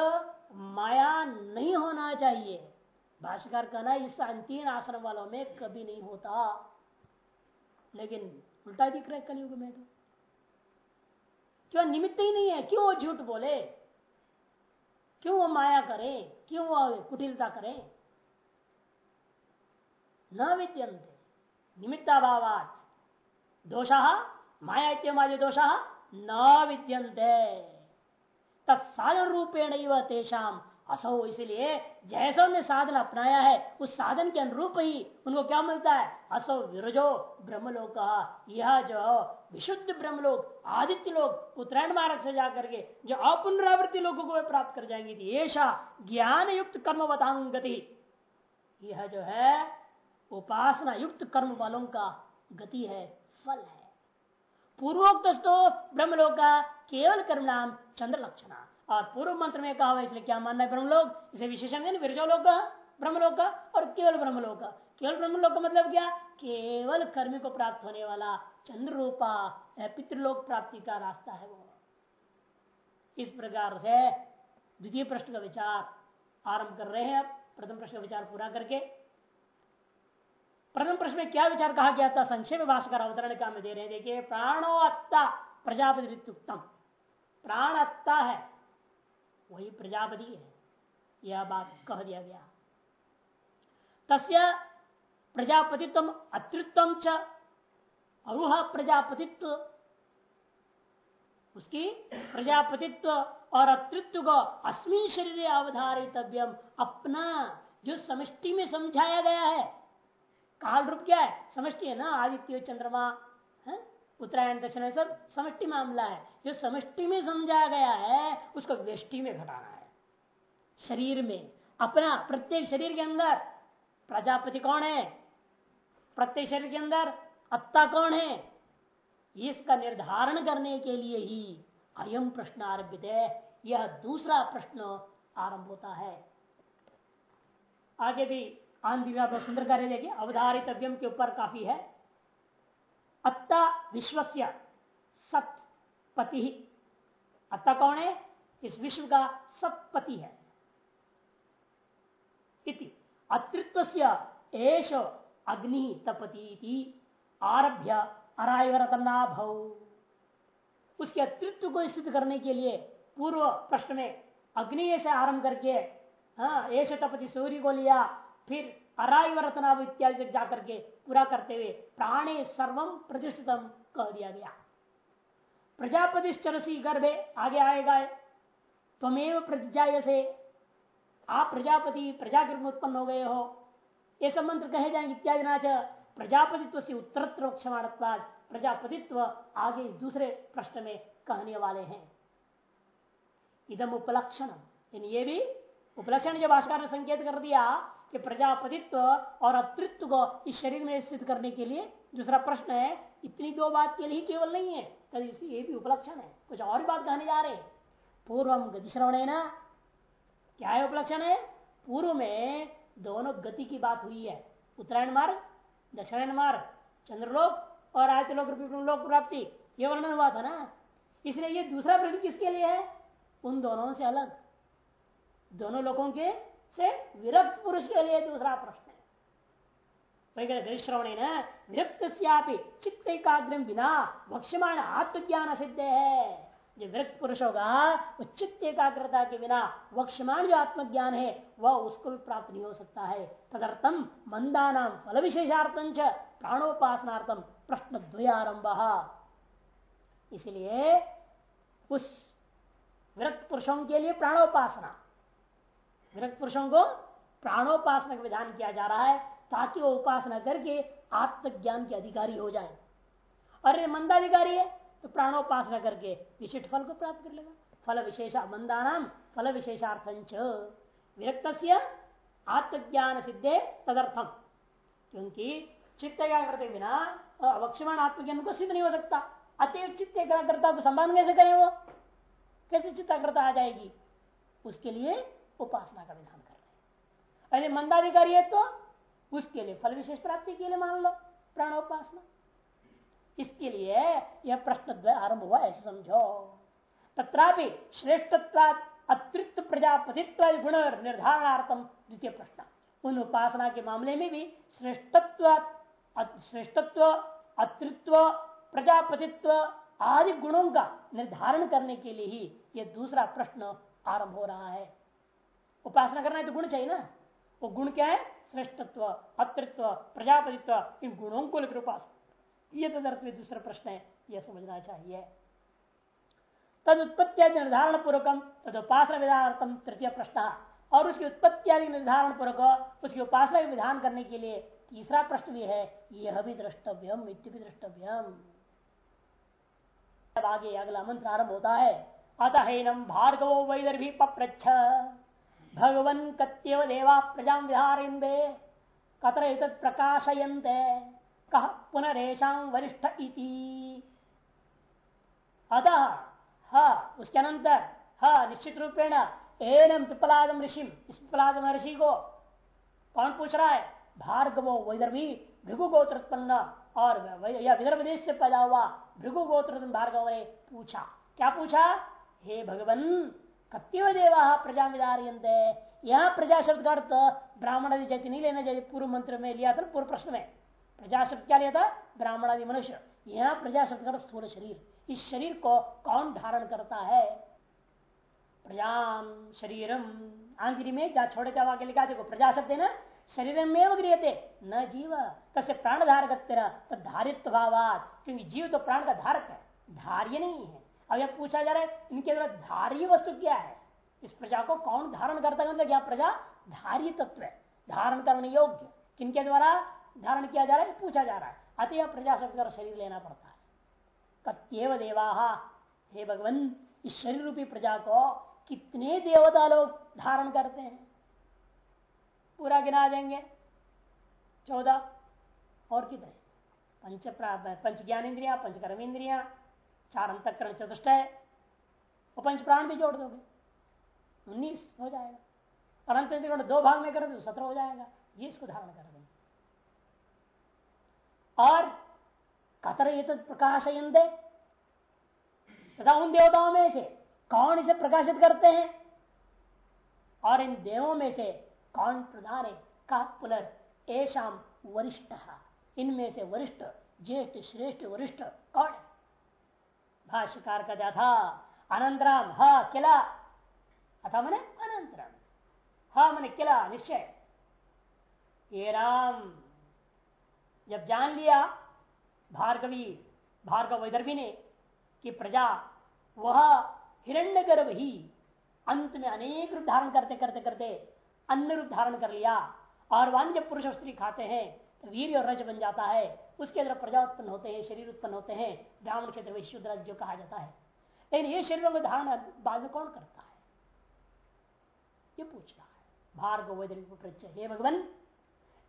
माया नहीं होना चाहिए। भाष्यकार कहना इस अंतिम आश्रम वालों में कभी नहीं होता। लेकिन उल्टा दिख रहा है कलयुग में तो। क्यों? निमित्त ही नहीं है। क्यों वो झूठ बोले? क्यों वो माया करे? क्यों वो कुटिलता करे? न विद्यंते निमित्ताभावात दोषा माया इत्यमादि दोषा न विद्यंते तत्साधन रूपेण तेषाम असो इसलिए जैसा उन्हें साधन अपनाया है। उस साधन के अनुरूप ही उनको क्या मिलता है? असो विरजो ब्रह्मलोक। यह जो विशुद्ध ब्रह्मलोक, आदित्य लोग उत्तरायण मार्ग से जाकर के जो अपुनरावृत्ति लोगों को प्राप्त कर जाएँगे ऐसा ज्ञान युक्त कर्मवतांगति। यह जो है उपासना युक्त कर्म वालों का गति है, फल है। पूर्वोक्त तो ब्रह्मलोक का केवल कर्म नाम चंद्र लक्षण और पूर्व मंत्र में कहा हुआ इसलिए क्या मानना है ब्रह्मलोक? इसे विशेषण विरजोलोक का ब्रह्मलोक का और केवल ब्रह्मलोक। का केवल ब्रह्मलोक का मतलब क्या? केवल कर्मी को प्राप्त होने वाला चंद्र रूपा पितृलोक प्राप्ति का रास्ता है वो। इस प्रकार से द्वितीय प्रश्न का विचार आरंभ कर रहे हैं अब। प्रथम प्रश्न का विचार पूरा करके प्रथम प्रश्न में क्या विचार कहा गया था? संक्षेप भाषकर अवतरण का में दे रहे हैं। देखिए प्राणो अत्ता प्रजापति उत्तम प्राण अत्ता है, वही प्रजापति है। यह बात कह दिया गया। तस्य प्रजापतित्व अतृत्व च, अरुह प्रजापतित्व। उसकी प्रजापतित्व और अतृत्व को अस्मिन शरीर अवधारितव्यम। अपना जो समष्टि में समझाया गया है काल रूप क्या है समष्टि है ना? आदित्य, चंद्रमा, है? उत्तरायण, दक्षिण सब समष्टि मामला है। जो समष्टि में समझा गया है, उसको व्यष्टि में घटाना है। शरीर में। अपना प्रत्येक शरीर के अंदर प्रजापति कौन है? प्रत्येक शरीर के अंदर अत्ता कौन है? इसका निर्धारण करने के लिए ही अयम प्रश्न आरभ्य है यह दूसरा प्रश्न आरंभ होता है। आगे भी सुंदर कार्य देखिए अवधारित के ऊपर काफ़ी है। अत्ता विश्वस्य सतपति अत्ता कौन है? इस विश्व का सतपति है। इति। अतृत्व एश अग्नि तपति आरभ्य अरायवरतना भव उसके अतृत्व को सिद्ध करने के लिए पूर्व प्रश्न में अग्नि से आरंभ करके हाँ ऐश तपति, सूर्य को लिया फिर अराय रत्ना इत्यादि तक जाकर के पूरा करते हुए प्राणे सर्वम प्रतिष्ठितम कह दिया गया। प्रजापति चरसी गर्भे आगे आएगा त्वमेव प्रतिजाय से आप प्रजापति प्रजा में उत्पन्न हो गए हो। ये सब मंत्र कहे जाएँगे इत्यादि नाच। प्रजापतित्व से उत्तरत्र क्षमाणत्वाद प्रजापतित्व आगे दूसरे प्रश्न में कहने वाले हैं। इदम उपलक्षण ये भी उपलक्षण जब भाषा ने संकेत कर दिया कि प्रजापतित्व और अतृत्व को इस शरीर में स्थित करने के लिए दूसरा प्रश्न है, इतनी दो बात के लिए ही केवल नहीं है तो ये भी उपलक्षण है। कुछ और बात कहने जा रहे पूर्वम गति श्रवण है ना क्या है उपलक्षण है? पूर्व में दोनों गति की बात हुई है। उत्तरायण मार्ग, दक्षिणायन मार्ग, चंद्रलोक और आयत लोक लोक प्राप्ति, ये वर्णन हुआ था ना? इसलिए ये दूसरा प्रश्न किसके लिए है? उन दोनों से अलग। दोनों लोगों के से विरक्त पुरुष के लिए दूसरा प्रश्न है। विरक्त चित्त एकाग्र बिना भक्ष्यमाण आत्मज्ञान सिद्ध है। जो विरक्त पुरुष होगा, वो चित्त एकाग्रता के बिना वक्षमान जो आत्मज्ञान है, वह उसको भी प्राप्त नहीं हो सकता है। तदर्थम मंदा नाम फल विशेषार्थम च प्राणोपासनार्थम प्रश्न द्वयारंभ इसलिए उस विरक्त पुरुषों के लिए प्राणोपासना विरक्त पुरुषों को प्राणोपासना का विधान किया जा रहा है ताकि वो उपासना करके आत्मज्ञान के अधिकारी हो जाए। अरे मंदाधिकारी है तो प्राणोपासना करके विशिष्ट फल को प्राप्त कर लेगा। फल विशेष मंदानाम, फल विशेषार्थ विरक्त आत्मज्ञान सिद्धे तदर्थम क्योंकि चित्त एकाग्रता बिना अवक्षमान आत्मज्ञान को सिद्ध नहीं हो सकता। अतएव चित्त एकाग्रता को संभाल कैसे करें वो। कैसे चित्ताग्रता आ जाएगी? उसके लिए उपासना का विधान कर रहे हैं। मंदाधिकारी है तो उसके लिए, फल विशेष प्राप्ति के लिए मान लो, प्राणोपासना। इसके लिए यह प्रश्न आरंभ हुआ, ऐसे समझो। तथापि श्रेष्ठत्व अतृत्व प्रजापतित्व गुण निर्धारणार्थम द्वितीय प्रश्न। उन उपासना के मामले में भी श्रेष्ठत्व श्रेष्ठत्व, अतृत्व, प्रजापतित्व आदि गुणों का निर्धारण करने के लिए ही यह दूसरा प्रश्न आरंभ हो रहा है। उपासना करना है तो गुण चाहिए ना। वो गुण क्या है? श्रेष्ठत्व अतृत्व प्रजापतित्व, इन गुणों को लेकर उपासना। ये तदर्थ में दूसरा प्रश्न है यह समझना चाहिए। तद उत्पत्ति निर्धारण पूर्वकम तद उपासना विधार्थम तृतीय प्रश्न। और उसकी उत्पत्ति आदि निर्धारण पूर्वक उसकी उपासना विधान करने के लिए तीसरा प्रश्न भी है, यह भी द्रष्टव्यम भी द्रष्टव्यम। आगे अगला मंत्र आरंभ होता है, अतः भार्गवो वैदर्भी पप्रच्छ। भगवन कत्यव देवा प्रजा विधारिंदे कतर प्रकाशयंते कह पुनरेशा वरिष्ठ इति। अतः, हा, उसके अनंतर हा, निश्चित रूपेण एनम पिपलादम ऋषि, इस पिपलादम ऋषि को कौन पूछ रहा है? भार्गवो वैदर्भी भृगु गोत्र उत्पन्न और या विदर्भ देश से पैदा हुआ भृगु गोत्र भार्गव ने पूछा। क्या पूछा? हे भगवन कत्य देवा प्रजा विदारियंते यहाँ प्रजा शब्द का अर्थ ब्राह्मण आदि जाति नहीं लेना चाहिए, पूर्व मंत्र में लिया था पूर्व प्रश्न में। प्रजा शब्द क्या लिया था? ब्राह्मण आदि मनुष्य। यहाँ प्रजा शब्द का स्थूल शरीर। इस शरीर को कौन धारण करता है? प्रजाम शरीरम। आंगिरी में जहाँ छोड़े क्या वाक्य लिखा देखो प्रजा शब्द ना? शरीर में गृहते न जीव तसे प्राण धारक तेरा तो धारित्व भावात क्योंकि जीव तो प्राण का धारक है। धार्य नहीं है। अब यह पूछा जा रहा है, इनके द्वारा धार्य वस्तु क्या है? इस प्रजा को कौन धारण करता है? मतलब प्रजा धार्य तत्व है, धारण करने योग्य। किनके द्वारा धारण किया जा रहा है? पूछा जा रहा है। अतः प्रजा शब्द शरीर लेना पड़ता है। कत्यव देवा, हे भगवान, इस शरीर रूपी प्रजा को कितने देवता लोग धारण करते हैं? पूरा गिना देंगे। चौदह और कितने? पंच प्राप्त, पंच ज्ञान इंद्रिया पंच कर्म इंद्रिया चार अंतकरण चतुष्ट है। और पंच प्राण भी जोड़ दोगे। उन्नीस हो जाएगा। और अंत दो भाग में करें तो सत्रह हो जाएगा। ये इसको धारण कर देंगे और कतर ये तो प्रकाशयंदे तथा उन देवताओं में से कौन इसे प्रकाशित करते हैं? और इन देवों में से कौन प्रधान है? का पुलर ऐशाम वरिष्ठ। इनमें से वरिष्ठ, ज्येष्ठ, श्रेष्ठ, वरिष्ठ कौन भाष्यकार का था अनंतरम, ह, किला। अथा मैंने अनंतरम। ह मैंने किला, निश्चय। ये राम, जब जान लिया भार्गवी भार्गव वैदर्भी ने कि प्रजा, वह हिरण्य गर्भ ही अंत में अनेक रूप धारण करते करते करते अन्य रूप धारण कर लिया और वन जब पुरुष स्त्री खाते हैं तो वीर और रज बन जाता है। उसके अंदर प्रजा उत्पन्न होते हैं, शरीर उत्पन्न होते हैं, ब्राह्मण क्षेत्र में शुद्ध जो कहा जाता है। लेकिन ये शरीरों में धारण बाद में कौन करता है? ये पूछ रहा है। भार्गव हे भगवान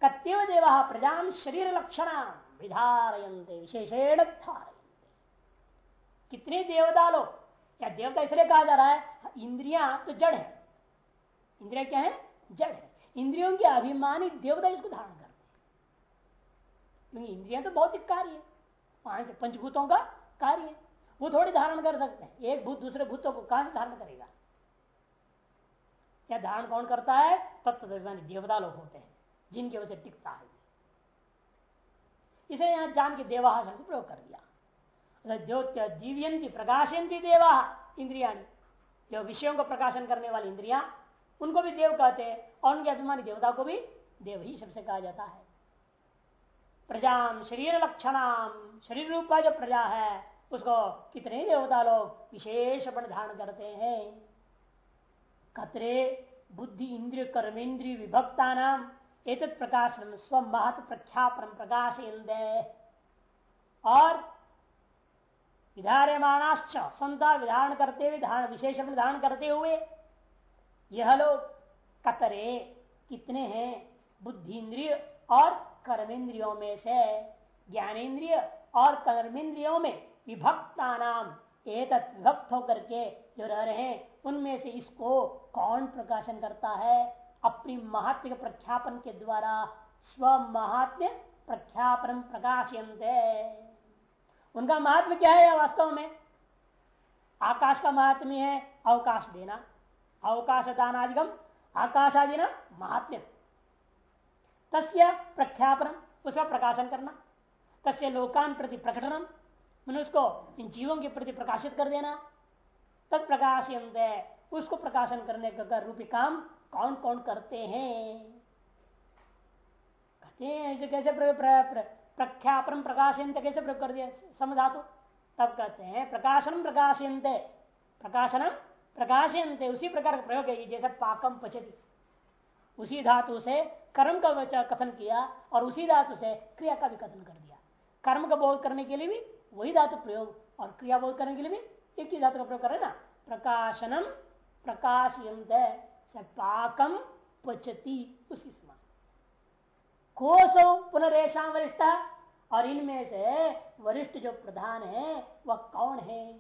कत्यव देव प्रजा शरीर लक्षण विधारयंते विशेषेण कितने देवता लोग या देवता इसलिए कहा जा रहा है, इंद्रिया तो जड़ है। इंद्रिया क्या है? जड़ है। इंद्रियों के अभिमानी देवता इसको धारण क्योंकि इंद्रिया तो भौतिक कार्य है। पाँच पंचभूतों का कार्य है। वो थोड़ी धारण कर सकते हैं। एक भूत दूसरे भूतों को कहाँ से धारण करेगा? क्या धारण कौन करता है? तत्व देवता लोग होते हैं, जिनकी वजह से टिकता है। इसे यहाँ जान के देवा शब्द प्रयोग कर दिया। ज्योत्य दिव्यंती प्रकाशयंती देवा इंद्रिया जो विषयों को प्रकाशन करने वाली इंद्रिया, उनको भी देव कहते हैं और उनके अभिमानी देवता को भी देव ही शब्द से कहा जाता है। प्रजाम, शरीर लक्षणाम। शरीर रूप का जो प्रजा है, उसको कितने देवता लोग विशेष धारण करते हैं। कतरे बुद्धि इंद्रिय कर्मेंद्रिय विभक्ता नाम एक प्रकाशन स्व महत प्रख्यापन प्रकाश और विधार्यमाणाश्च संता विधारण करते हुए धारण विशेष धारण करते हुए, यह लोग कतरे कितने हैं? बुद्धि इंद्रिय और कर्मेंद्रियों में से ज्ञानेन्द्रिय और कर्मेंद्रियों में विभक्ता नाम एक विभक्त होकर के जो रह रहे हैं, उनमें से इसको कौन प्रकाशन करता है? अपनी महात्म के प्रख्यापन के द्वारा स्व महात्म्य प्रख्यापन प्रकाशयंते उनका महात्म क्या है वास्तव में? आकाश का महात्म्य है, अवकाश देना। अवकाश दानादिगम आकाश आदि ना महात्म्य। तस्य प्रख्यापन, उसका प्रकाशन करना, तस्य लोकान प्रति प्रकटनम मनुष्य को इन जीवों के प्रति प्रकाशित कर देना। तत्प्रकाशयंत उसको प्रकाशन करने का कर रूपी काम कौन कौन करते हैं? कहते हैं ऐसे कैसे प्रख्यापन प्रकाशयंत कैसे प्रयोग कर दिया? समझा तो तब कहते हैं, प्रकाशन प्रकाशयंत प्रकाशनम प्रकाशयंत उसी प्रकार का प्रयोग है जैसे पाकम पचती। उसी धातु से कर्म का वचन कथन किया और उसी धातु से क्रिया का भी कथन कर दिया। कर्म का बोध करने के लिए भी वही धातु प्रयोग और क्रिया बोध करने के लिए भी एक ही धातु का प्रयोग करें ना। प्रकाशनम प्रकाश पाकम पचती उसी समान। कोसो पुनरेशा वरिष्ठ और इनमें से वरिष्ठ जो प्रधान है, वह कौन है?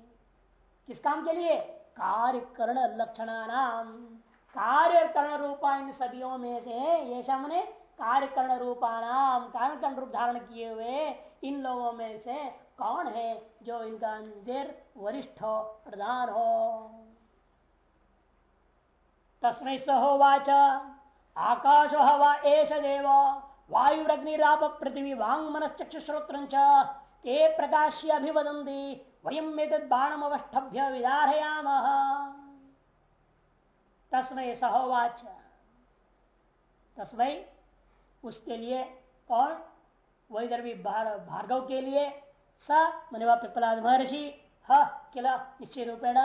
किस काम के लिए? कार्य करण लक्षणानाम। कार्य करण रूपा इन सदियों में से ये सामने कार्य करण रूपानाम कारण कर्ण रूप धारण किए हुए इन लोगों में से कौन है जो इनका अंजेर वरिष्ठ हो, प्रधान हो? तस्मय सहोवाच। आकाश हवा एष देव। वायुरग्निराप पृथ्वी वांग मनश्चक्षुश्रोत्र ते प्रकाश्य अभिवदंती वयम बाणम अवष्टभ्य विदारयाम तस्मय सहोवाच। तस्मय, उसके लिए कौन? वही दर्वी भार्गव के लिए। स, मनिवा पिपलाद महर्षि। हिला निश्चय रूपेण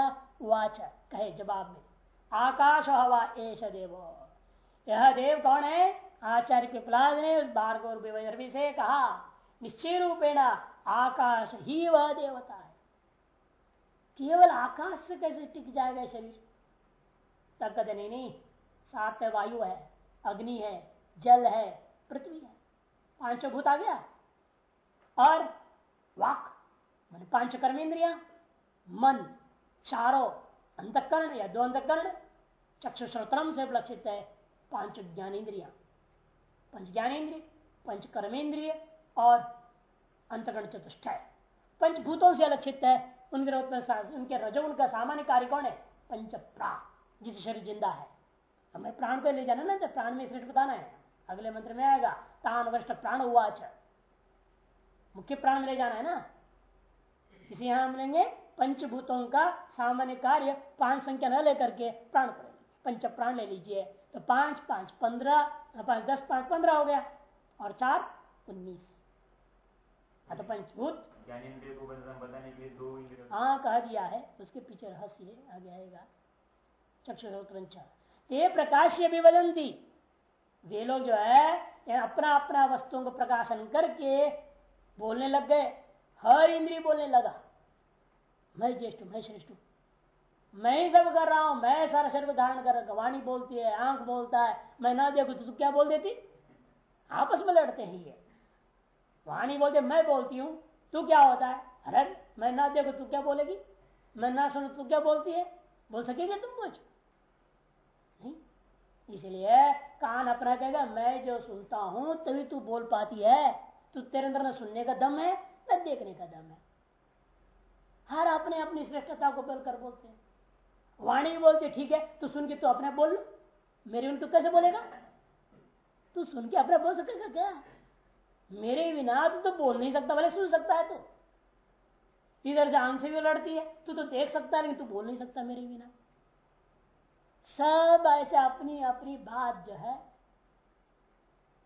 वाच कहे जवाब में। आकाश हवा एश देव। यह देव कौन है? आचार्य पिपलाद ने उस भार्गव दर्वी से कहा, निश्चय रूपेण आकाश ही वह देवता है। केवल आकाश से कैसे टिक जाएगा शरीर? तब नहीं। नहीं सात वायु है, अग्नि है, जल है, पृथ्वी है। पाँच भूत आ गया। और वाक, मान पाँच कर्मेंद्रिया, मन, चारों अंतकरण या दो अंतकरण, चक्षुश्रोत्रम से लक्षित है, पाँच ज्ञानेन्द्रिया पंच ज्ञानेन्द्रिय पंच कर्मेंद्रिय और अंतकरण चतुष्ट पंचभूतों से लक्षित है, उनके उनके रजो उनका सामान्य कार्य कौन है? पंच प्राण जिस शरीर ज़िंदा है। हमें प्राण को ले जाना ना जब प्राण में श्रेष्ठ बताना है। अगले मंत्र में आएगा तान वृष्ट प्राण हुआ मुख्य प्राण ले जाना है ना। इसे यहाँ हम लेंगे पंचभूतों का सामान्य कार्य पाँच संख्या न लेकर के प्राण को पंच प्राण ले लीजिए। तो पाँच पाँच पंद्रह पाँच दस पाँच पंद्रह हो गया। और चार उन्नीस। तो पंचभूत। हाँ कह दिया है उसके पीछे रहस्य है आगे आएगा। चक्षुत्र ये प्रकाश भी बदंती वे लोग जो है अपना अपना वस्तुओं को प्रकाशन करके बोलने लग गए। हर इंद्री बोलने लगा। मैं ज्येष्ठ मैं श्रेष्ठ मैं ही सब कर रहा हूँ, मैं सारा शरीर धारण कर रहा वाणी बोलती है, आँख बोलता है। मैं ना देखू तो तू क्या बोल देती? आपस में लड़ते हैं ये। वाणी बोलते, मैं बोलती हूँ, तू क्या होता है? अरे, मैं ना देखो तू क्या बोलेगी? मैं ना सुनू तू क्या बोलती है? बोल सकेंगे तुम कुछ? इसलिए कान अपना कहेगा, मैं जो सुनता हूँ, तभी तू बोल पाती है। तू तेरे अंदर न सुनने का दम है, न देखने का दम है। हर अपने अपनी श्रेष्ठता को बोल कर बोलते हैं। वाणी भी बोलते ठीक है, तू सुन के तू अपने बोल मेरे उनको कैसे बोलेगा? तू सुन के अपने बोल सकेगा क्या? मेरे बिना तू तो बोल नहीं सकता, भले सुन सकता है तू। इधर से आँख से भी लड़ती है, तू तो देख सकता है, लेकिन तू बोल नहीं सकता मेरे बिना। सब ऐसे अपनी अपनी बात जो है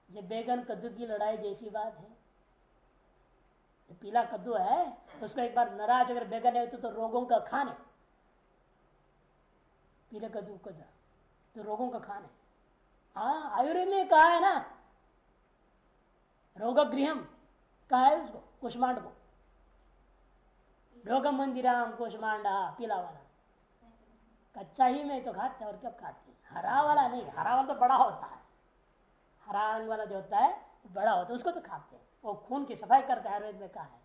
जब बैगन कद्दू की लड़ाई जैसी बात है। तो पीला कद्दू है तो उसको एक बार नाराज़ अगर बैगन है तो, तो रोगों का खान है। पीले कद्दू कद्दू तो रोगों का खान है। हाँ आयुर्वेद में कहा है ना रोग गृह कहा है उसको कुष्मांड को। रोग मंदिराम कुष्मांडा पीला वाला। कच्चा ही में तो खाते हैं और कब खाते? हैं हरा वाला नहीं, हरा वाला तो बड़ा होता है। हरा रंग वाला जो होता है बड़ा होता है, उसको तो खाते हैं। वो खून की सफ़ाई करता है, आयुर्वेद में कहा है।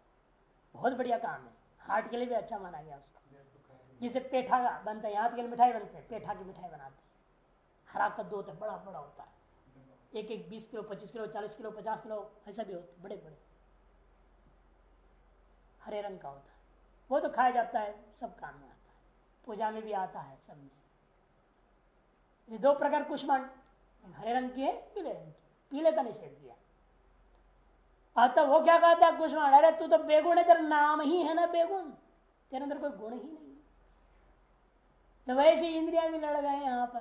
बहुत बढ़िया काम है। हार्ट के लिए भी अच्छा माना गया उसको। जिसे पेठा बनता है, यहाँ के लिए मिठाई बनते हैं, पेठा की मिठाई बनाते हैं। हरा कद्दू होता है, बड़ा बड़ा होता है। एक एक, बीस किलो, पच्चीस किलो, चालीस किलो, पचास किलो, ऐसा भी होता बड़े बड़े। हरे रंग का होता है। वो तो खाया जाता है, सब काम में पूजा में भी आता है सब में। ये दो प्रकार कुष्मांड, हरे रंग की है पीले रंग की पीले का निषेध किया। अतः वो क्या कहता है कुष्मांड? अरे तू तो बेगुण है, तेरा नाम ही है ना बेगुण। तेरे अंदर कोई गुण ही नहीं। तो वैसे इंद्रिया भी लड़ गए यहाँ पर।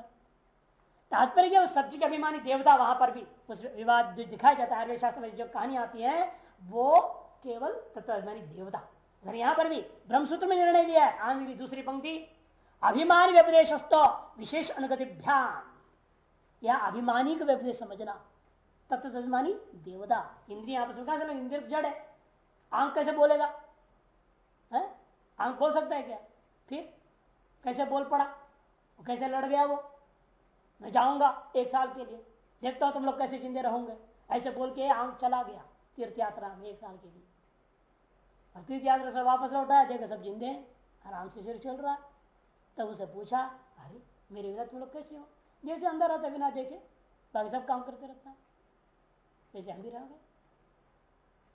तात्पर्य क्या? सत्य के अभिमानी देवता वहाँ पर भी। उस विवाद जो दिखाया जाता है शास्त्र में, जो कहानी आती है, वो केवल तत्वाभिमानी देवता। यहाँ पर भी ब्रह्मसूत्र में निर्णय लिया है। आंधी दूसरी पंक्ति अभिमान व्यपदेश विशेष अनुगतिभ्याम यह अभिमानी को व्यक्ति समझना। तत्व अभिमानी देवता। इंद्रिया आपस में कहा इंद्रिय जड़ है। आँख कैसे बोलेगा? आँख बोल सकता है क्या? फिर कैसे बोल पड़ा? कैसे लड़ गया वो? मैं जाऊँगा एक साल के लिए। देखता हूँ तुम लोग कैसे जिंदे रहोगे। ऐसे बोल के आँख चला गया तीर्थ यात्रा में एक साल के लिए। और तीर्थ यात्रा से वापस लौटा देखा सब जिंदे आराम से सिर चल रहा है। तब उसे पूछा, अरे, मेरे बिना तुम लोग कैसे हो? जैसे अंदर रहता बिना देखे, बाकी सब काम करते रहता है। जैसे हम भी रह गए।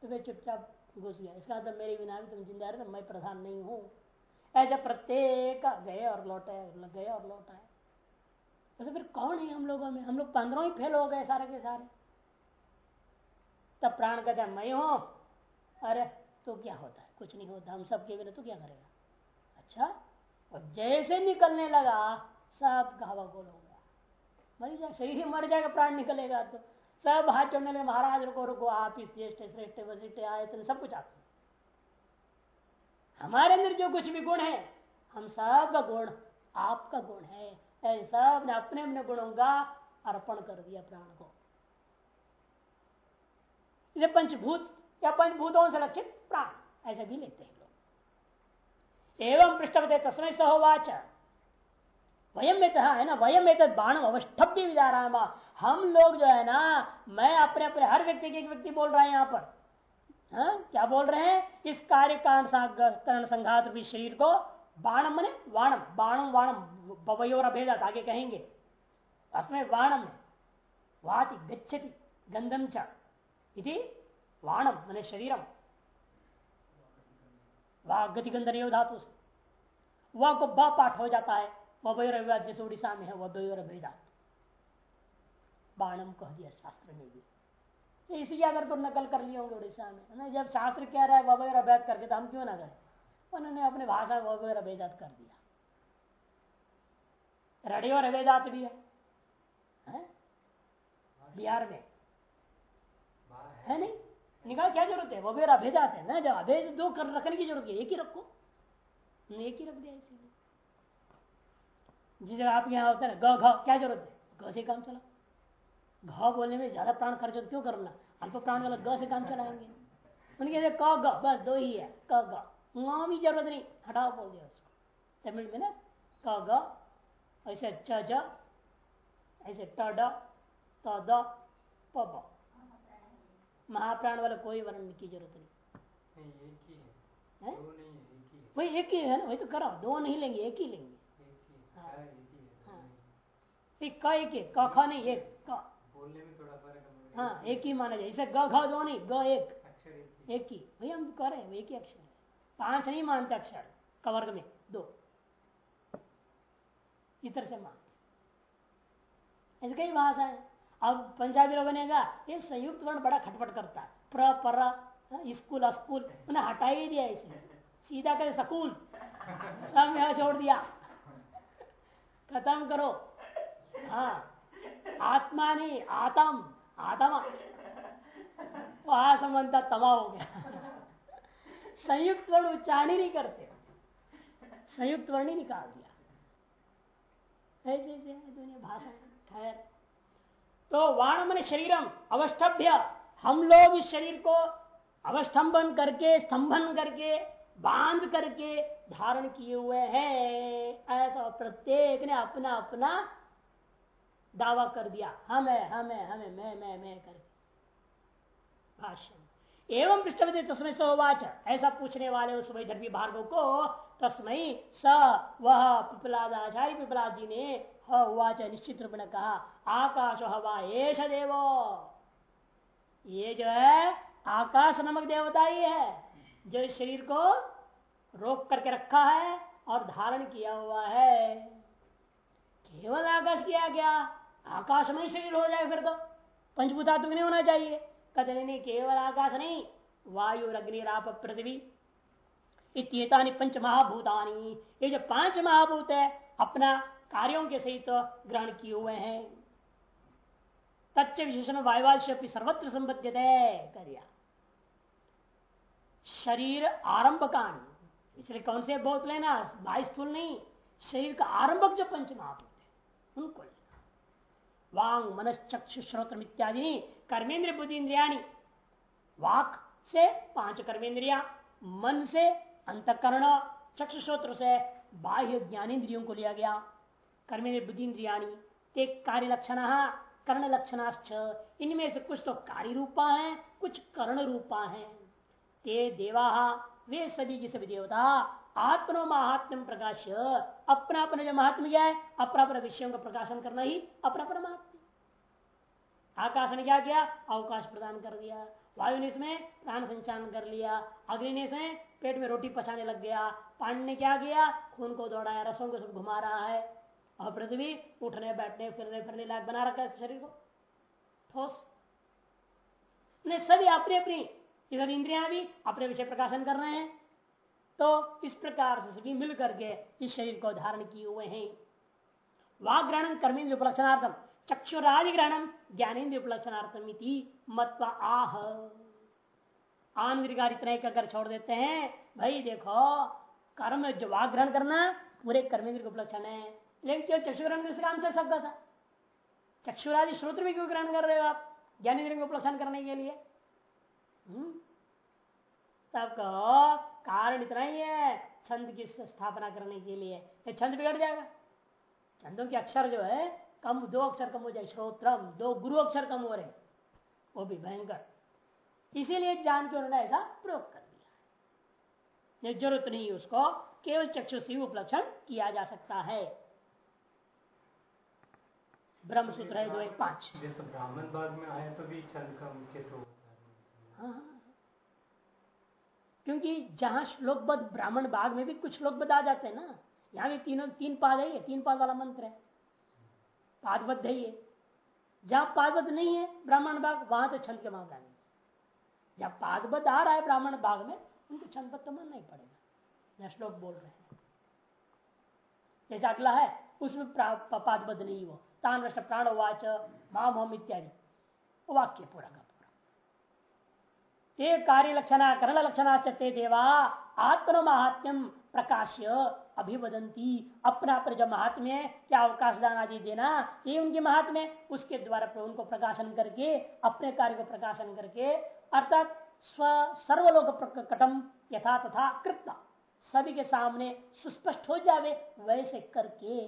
तो वे चुपचाप घुस गया। इसका मतलब मेरे बिना भी तुम ज़िंदा रहे मैं प्रधान नहीं हूँ। ऐसे प्रत्येक गए और लौटे, गए और लौटा है तो फिर कौन है हम लोगों में? हम लोग पंद्रह ही फेल हो गए सारे के सारे। तब प्राण कहते मैं हूँ। अरे तो क्या होता है? कुछ नहीं होता। हम सब के बिना तो क्या करेगा? अच्छा और जैसे निकलने लगा, सब हवा गोल हो गया। मर जाए शरीर ही मर जाएगा, प्राण निकलेगा तो। सब हाथ चढ़ने लगे, महाराज, रुको रुको, आप इस ज्येष्ठ, श्रेष्ठ, वशिष्ठ आए तो सब कुछ आते हमारे अंदर जो कुछ भी गुण है, हम सब का गुण आपका गुण है। सबने अपने अपने गुणों का अर्पण कर दिया प्राण को। पंचभूत या पंचभूतों से लक्षित प्राण, ऐसा भी लेते हैं। एवं पृष्ठपते तस्में सहोवाच। वयम में है ना वयम में बाण अवस्थभ्य विदारा हम लोग जो है ना, मैं अपने अपने हर व्यक्ति के एक व्यक्ति बोल रहा है यहाँ पर। हा? क्या बोल रहे हैं? इस कार्य कारण संघात रूपी शरीर को बाणम मने वाणम। बाणम वाणम बवयोर अभेदात आगे कहेंगे। उसमें वाणम, वाति गच्छति गंधम च। वाणम, मैंने शरीरम। वह गतिगंधन धातु से। वह को ब पाठ हो जाता है। वह जैसे उड़ीसा में है वह भेदात बाणम कह दिया शास्त्र में भी। तो इसी आधार पर नकल कर लिए होंगे उड़ीसा में ना? जब शास्त्र कह रहा है वह अभेद करके तो हम क्यों ना करें? उन्होंने अपने भाषा में वह अभेदात कर दिया। रड़ी और अभेदात भी है, है? बिहार में। है नहीं? निकाल, क्या ज़रूरत है? वो भी अभेदात है ना जब अभेद दो कर, रखने की ज़रूरत है। एक ही रखो। एक ही रख दिया इसीलिए। जिस जगह आपके यहाँ होता है ग घ क्या ज़रूरत है? ग से काम चला घ बोलने में ज़्यादा प्राण खर्च हो, क्यों करना? अल्प प्राण वाला ग से काम चलाएँगे। उनके क ग बस दो ही है क ग भी ज़रूरत नहीं, हटाओ बोल दिया उसको। तमिल में ना क ग ऐसे च ऐसे ट ड त प महाप्राण वाला कोई वर्णन की ज़रूरत नहीं। वही एक ही है ना? वही तो करो दो नहीं लेंगे एक ही लेंगे। हाँ, हाँ। एक का एक एक क नहीं एक का। बोलने में थोड़ा फ़र्क हाँ एक ही माना जाए इसे ग घ दो नहीं ग एक। एक ही वही हम कह रहे हैं एक ही अक्षर है। पाँच नहीं मानते अक्षर कवर्ग में दो। इस तरह से मानते। ऐसे कई भाषा है। अब पंजाबी लोगों ने कहा, ये संयुक्त वर्ण बड़ा खटपट करता है। प्र, पर स्कूल, अस्कूल, उन्हें हटा ही दिया इसे सीधा करे सकूल सब यहाँ छोड़ दिया। खत्म करो। हाँ आत्मा नहीं आतम, आत्मा। असमता तमा हो गया। संयुक्त वर्ण उच्चारण ही नहीं करते। संयुक्त वर्ण ही निकाल दिया। ऐसे ऐसे, दुनिया भाषा ठहर तो वाण मन शरीरम अवस्थभ्य हम लोग इस शरीर को अवस्थंबन करके स्तंभन करके, बाँध करके धारण किए हुए हैं। ऐसा प्रत्येक ने अपना अपना दावा कर दिया। हम है हम है हमें, मैं मैं मैं कर। भाष्य एवं पृष्ठपति तस्मय सवाच। ऐसा पूछने वाले उस वैधर्वी भार्गव को तस्मय स वह पिपलादाचार्य पिपलाद जी ने हुआ निश्चित रूप ने कहा, आकाश हवा एश देव। ये जो है, आकाश नमक देवता ही है, जो इस शरीर को रोक करके रखा है और धारण किया हुआ है। केवल आकाश किया गया, आकाश में ही शरीर हो जाए फिर तो पंचभूतात्मक नहीं होना चाहिए। कहते नहीं केवल आकाश नहीं, वायु अग्नि राप, पृथ्वी इतना पंच महाभूतानी ये जो पाँच महाभूत है, अपना कार्यों के सहित तो ग्रहण किए हुए हैं। तच्च विशेषण वायुवाद सर्वत्र संबद्ध कर दिया। शरीर आरंभ इसलिए कौन से बहुत लेना भाई स्थूल नहीं, शरीर का आरंभक जो पंच महाभूत है, उनको लेना। वांग मनस चक्षु श्रोत्र इत्यादि कर्मेंद्र बुद्धि इंद्रिया वाक से पाँच कर्मेंद्रिया, मन से अंतकरण चक्षु श्रोत्र से बाह्य ज्ञानेन्द्रियों को लिया गया। कर्मेंद्र बुद्धि ते कार्य लक्षण कर्ण लक्षणाश्च इनमें से कुछ तो कार्य रूपा है, कुछ कर्ण रूपा है। ते देवा, वे सभी के सभी देवता, आत्मनो महात्म प्रकाश अपना अपना जो महात्म क्या है? अपना अपना विषयों का प्रकाशन करना ही अपना अपना महात्म आकाश ने क्या किया? अवकाश प्रदान कर दिया। वायु ने इसमें प्राण संचालन कर लिया। अग्नि ने इसमें पेट में रोटी पचाने लग गया, पानी ने क्या किया? खून को दौड़ाया, रसों को सब घुमा रहा है। और पृथ्वी उठने, बैठने, फिरने फिरने लायक बना रखा है शरीर को। ठोस। ने सभी अपनी अपनी, इधर इंद्रिया भी अपने विषय प्रकाशन कर रहे हैं। तो इस प्रकार से सभी मिल करके इस शरीर को धारण किए हुए हैं। वाक ग्रहण कर्मेंद्र उपलक्षणार्थम चक्षुरादि ग्रहणम ज्ञानेन्द्र उपलक्षणार्थम मत्वा आह। आनंदकार इतना ही कर छोड़ देते हैं, भाई देखो, कर्म जो वाक ग्रहण करना, पूरे कर्मेंद्र उपलक्षण है। लेकिन क्यों चक्षु ग्रहण से काम चल सकता था चक्षुरादि श्रोत्र भी क्यों ग्रहण कर रहे हो आप? ज्ञानेन्द्र को उपलक्षण करने के लिए। हम्म? तब कहो, कारण इतना ही है, छंद की स्थापना करने के लिए। छंद बिगड़ जाएगा। छंदों के अक्षर जो है, कम दो अक्षर कम हो जाए, श्रोत्रम, दो गुरु अक्षर कम हो रहे वो भी भयंकर। इसीलिए जान के उन्होंने ऐसा प्रयोग कर दिया ज़रूरत नहीं उसको केवल चक्षु से उपलक्षण किया जा सकता है। ब्रह्म सूत्र है दो एक पाँच। जैसे ब्राह्मण भाग में आया तो भी छंद का मुख्य तो हाँ, हाँ। क्योंकि जहाँ श्लोकबद्ध ब्राह्मण भाग में भी कुछ श्लोकबद्ध आ जाते हैं ना यहाँ भी तीनों तीन पाद है तीन पाद वाला मंत्र है। पादबद्ध है ये। जहाँ पादबद्ध नहीं है ब्राह्मण भाग वहाँ तो छंद के मामला नहीं। जहाँ पादबद्ध आ रहा है ब्राह्मण भाग में, उनको छंदबद्ध तो मानना ही पड़ेगा। श्लोक बोल रहे हैं। जैसे अगला है, उसमें पादबद्ध नहीं वो। तान प्राण वाच माम इत्यादि वाक्य पूरा का पूरा। ते कार्य लक्षण, करण लक्षण ते देवा आत्म महात्म्यम प्रकाश्य अभिवदंती अपना पर जो महात्म्य क्या अवकाश दान आदि देना, ये उनके महात्म्य उसके द्वारा उनको प्रकाशन करके, अपने कार्य को प्रकाशन करके अर्थात स्व सर्वलोक कटम यथा तथा कृत्ता सभी के सामने सुस्पष्ट हो जावे, वैसे करके।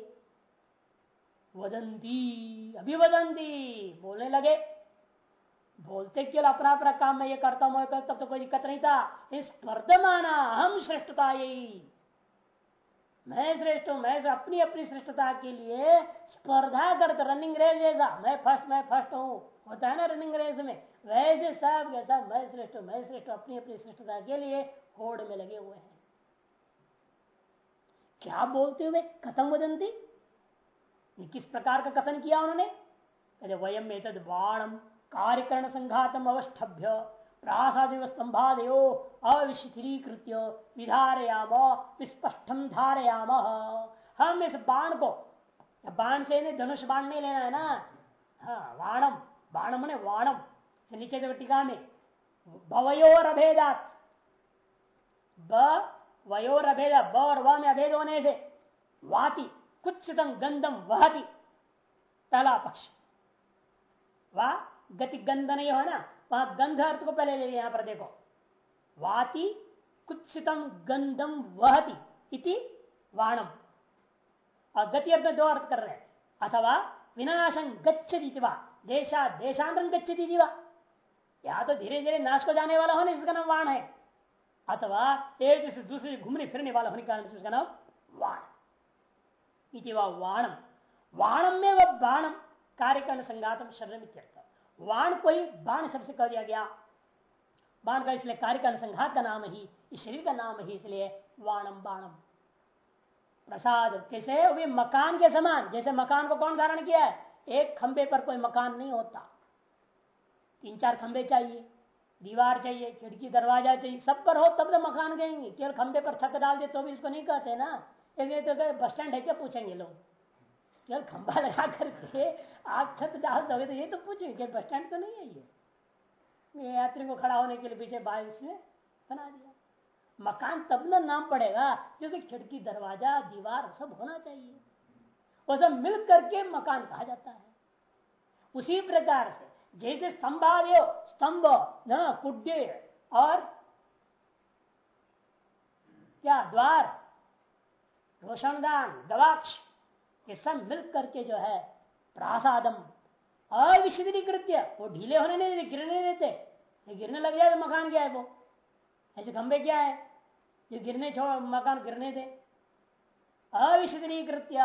वदंती, अभिवदंती, बोलने लगे। बोलते केवल अपना अपना काम में ये करता हूँ तब तो कोई दिक्कत नहीं था। इस वर्धमाना हम श्रेष्ठता यही। मैं श्रेष्ठ हूँ, मैं अपनी अपनी श्रेष्ठता के लिए स्पर्धा करते रनिंग रेस जैसा। मैं फ़र्स्ट मैं फ़र्स्ट हूँ। होता है ना रनिंग रेस में? वैसे सब जैसा मैं श्रेष्ठ मैं श्रेष्ठ अपनी अपनी श्रेष्ठता के लिए होड़ में लगे हुए हैं। क्या बोलते हुए कथम वदंती? किस प्रकार का कथन किया उन्होंने? कहते, वयम एतद बाणम कार्यकरण संघातम अवस्थभ्य प्रासादिव स्तंभादयो विधारयाम विस्पष्टम धारयाम। हम इस बाण को, बाण से धनुष बाण नहीं लेना है ना? हाँ वाणम बाण मने वाणम। से नीचे देखो टीका में भवयोर अभेदात ब वयोर अभेद ब और व में अभेद होने से वाति कुछ गंधम वहती पहला पक्ष। वाह गति गंध नहीं हो ना, वहाँ गंध अर्थ को पहले ले लिया, यहाँ पर देखो। वाति कुत्सितम गंधम वहती इति वाणम और गति अर्थ दो अर्थ कर रहे हैं। अथवा, विनाशं गच्छति वा, देशा देशांतरम गच्छति दिवा या तो धीरे धीरे नाश को जाने वाला होने जिसका नाम वाण है। अथवा एक से दूसरे घूमने फिरने वाला होने के कारण नाम वाण। वाणम। वाणम में वह बाणम कार्यकरण संघातम शरीर वाण को ही बाण शब्द से कह दिया गया। बाण का इसलिए कार्य का अनुसंघात का नाम ही, इस शरीर का नाम ही इसलिए वाणम बाणम। प्रसाद कैसे मकान के समान, जैसे मकान को कौन धारण किया है? एक खंबे पर कोई मकान नहीं होता। तीन चार खंबे चाहिए, दीवार चाहिए, खिड़की, दरवाज़ा चाहिए, सब पर हो तब तो मकान गएँगे। केवल खंबे पर छत डाल दे तो भी इसको नहीं कहते ना। एक तो बस स्टैंड है क्या, पूछेंगे लोग? केवल खंबा लगा करके आप छत डाल दोगे तो ये तो पूछेंगे बस स्टैंड तो नहीं है ये? यात्री को खड़ा होने के लिए पीछे बारिश में बना दिया। मकान तब ना नाम पड़ेगा जैसे खिड़की, दरवाज़ा, दीवार, सब होना चाहिए। वो सब मिल करके मकान कहा जाता है। उसी प्रकार से जैसे स्तंभादयो, स्तंभ, न कुड्य और क्या, द्वार, रोशनदान गवाक्ष ये सब मिल करके जो है, प्रासादम अविशदीकृत्य वो ढीले होने नहीं देते, गिरने नहीं देते गिरने लग जाए तो मकान क्या है वो? ऐसे खंबे क्या है? ये गिरने छोड़, मकान गिरने दे। अविशदीकृत्य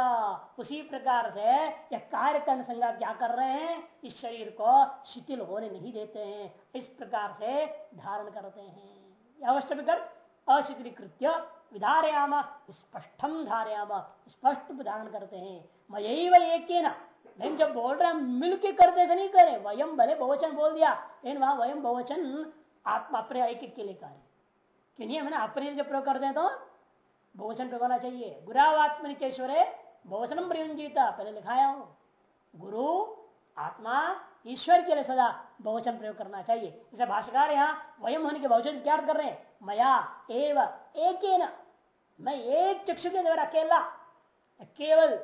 उसी प्रकार से यह कार्य कर्ण संज्ञा क्या कर रहे हैं? इस शरीर को शिथिल होने नहीं देते हैं। इस प्रकार से धारण करते हैं। अवश्य कर अशिथिलीकृत्य विधारयाम स्पष्टम धारयाम, स्पष्ट धारण करते हैं। मयी व एक लेकिन जब बोल रहे हम मिल के करते थे नहीं करे। वयम भले बहुवचन बोल दिया, लेकिन वहाँ वयम बहुवचन आत्मा अपने एक के लिए कार्य कि नहीं? अपने जब प्रयोग करते हैं तो बहुवचन प्रयोग होना चाहिए। गुरावात्म निचेश्वरे बहुवचनम प्रयुंजीता पहले लिखाया हूँ। गुरु, आत्मा, ईश्वर के लिए सदा बहुवचन प्रयोग करना चाहिए। जैसे भाषाकार यहाँ वयम होने के बहुवचन क्या कर रहे हैं? मया एव एक मैं एक चक्षु के द्वारा अकेला। केवल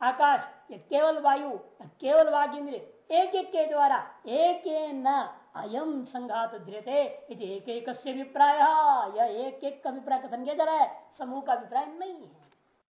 आकाश, ये केवल वायु केवल वाग इंद्र एक एक के द्वारा एक न अयम संघात धीरते एक एक अभिप्राय। यह एक एक का अभिप्राय कथन किया जा रहा है समूह का अभिप्राय नहीं है।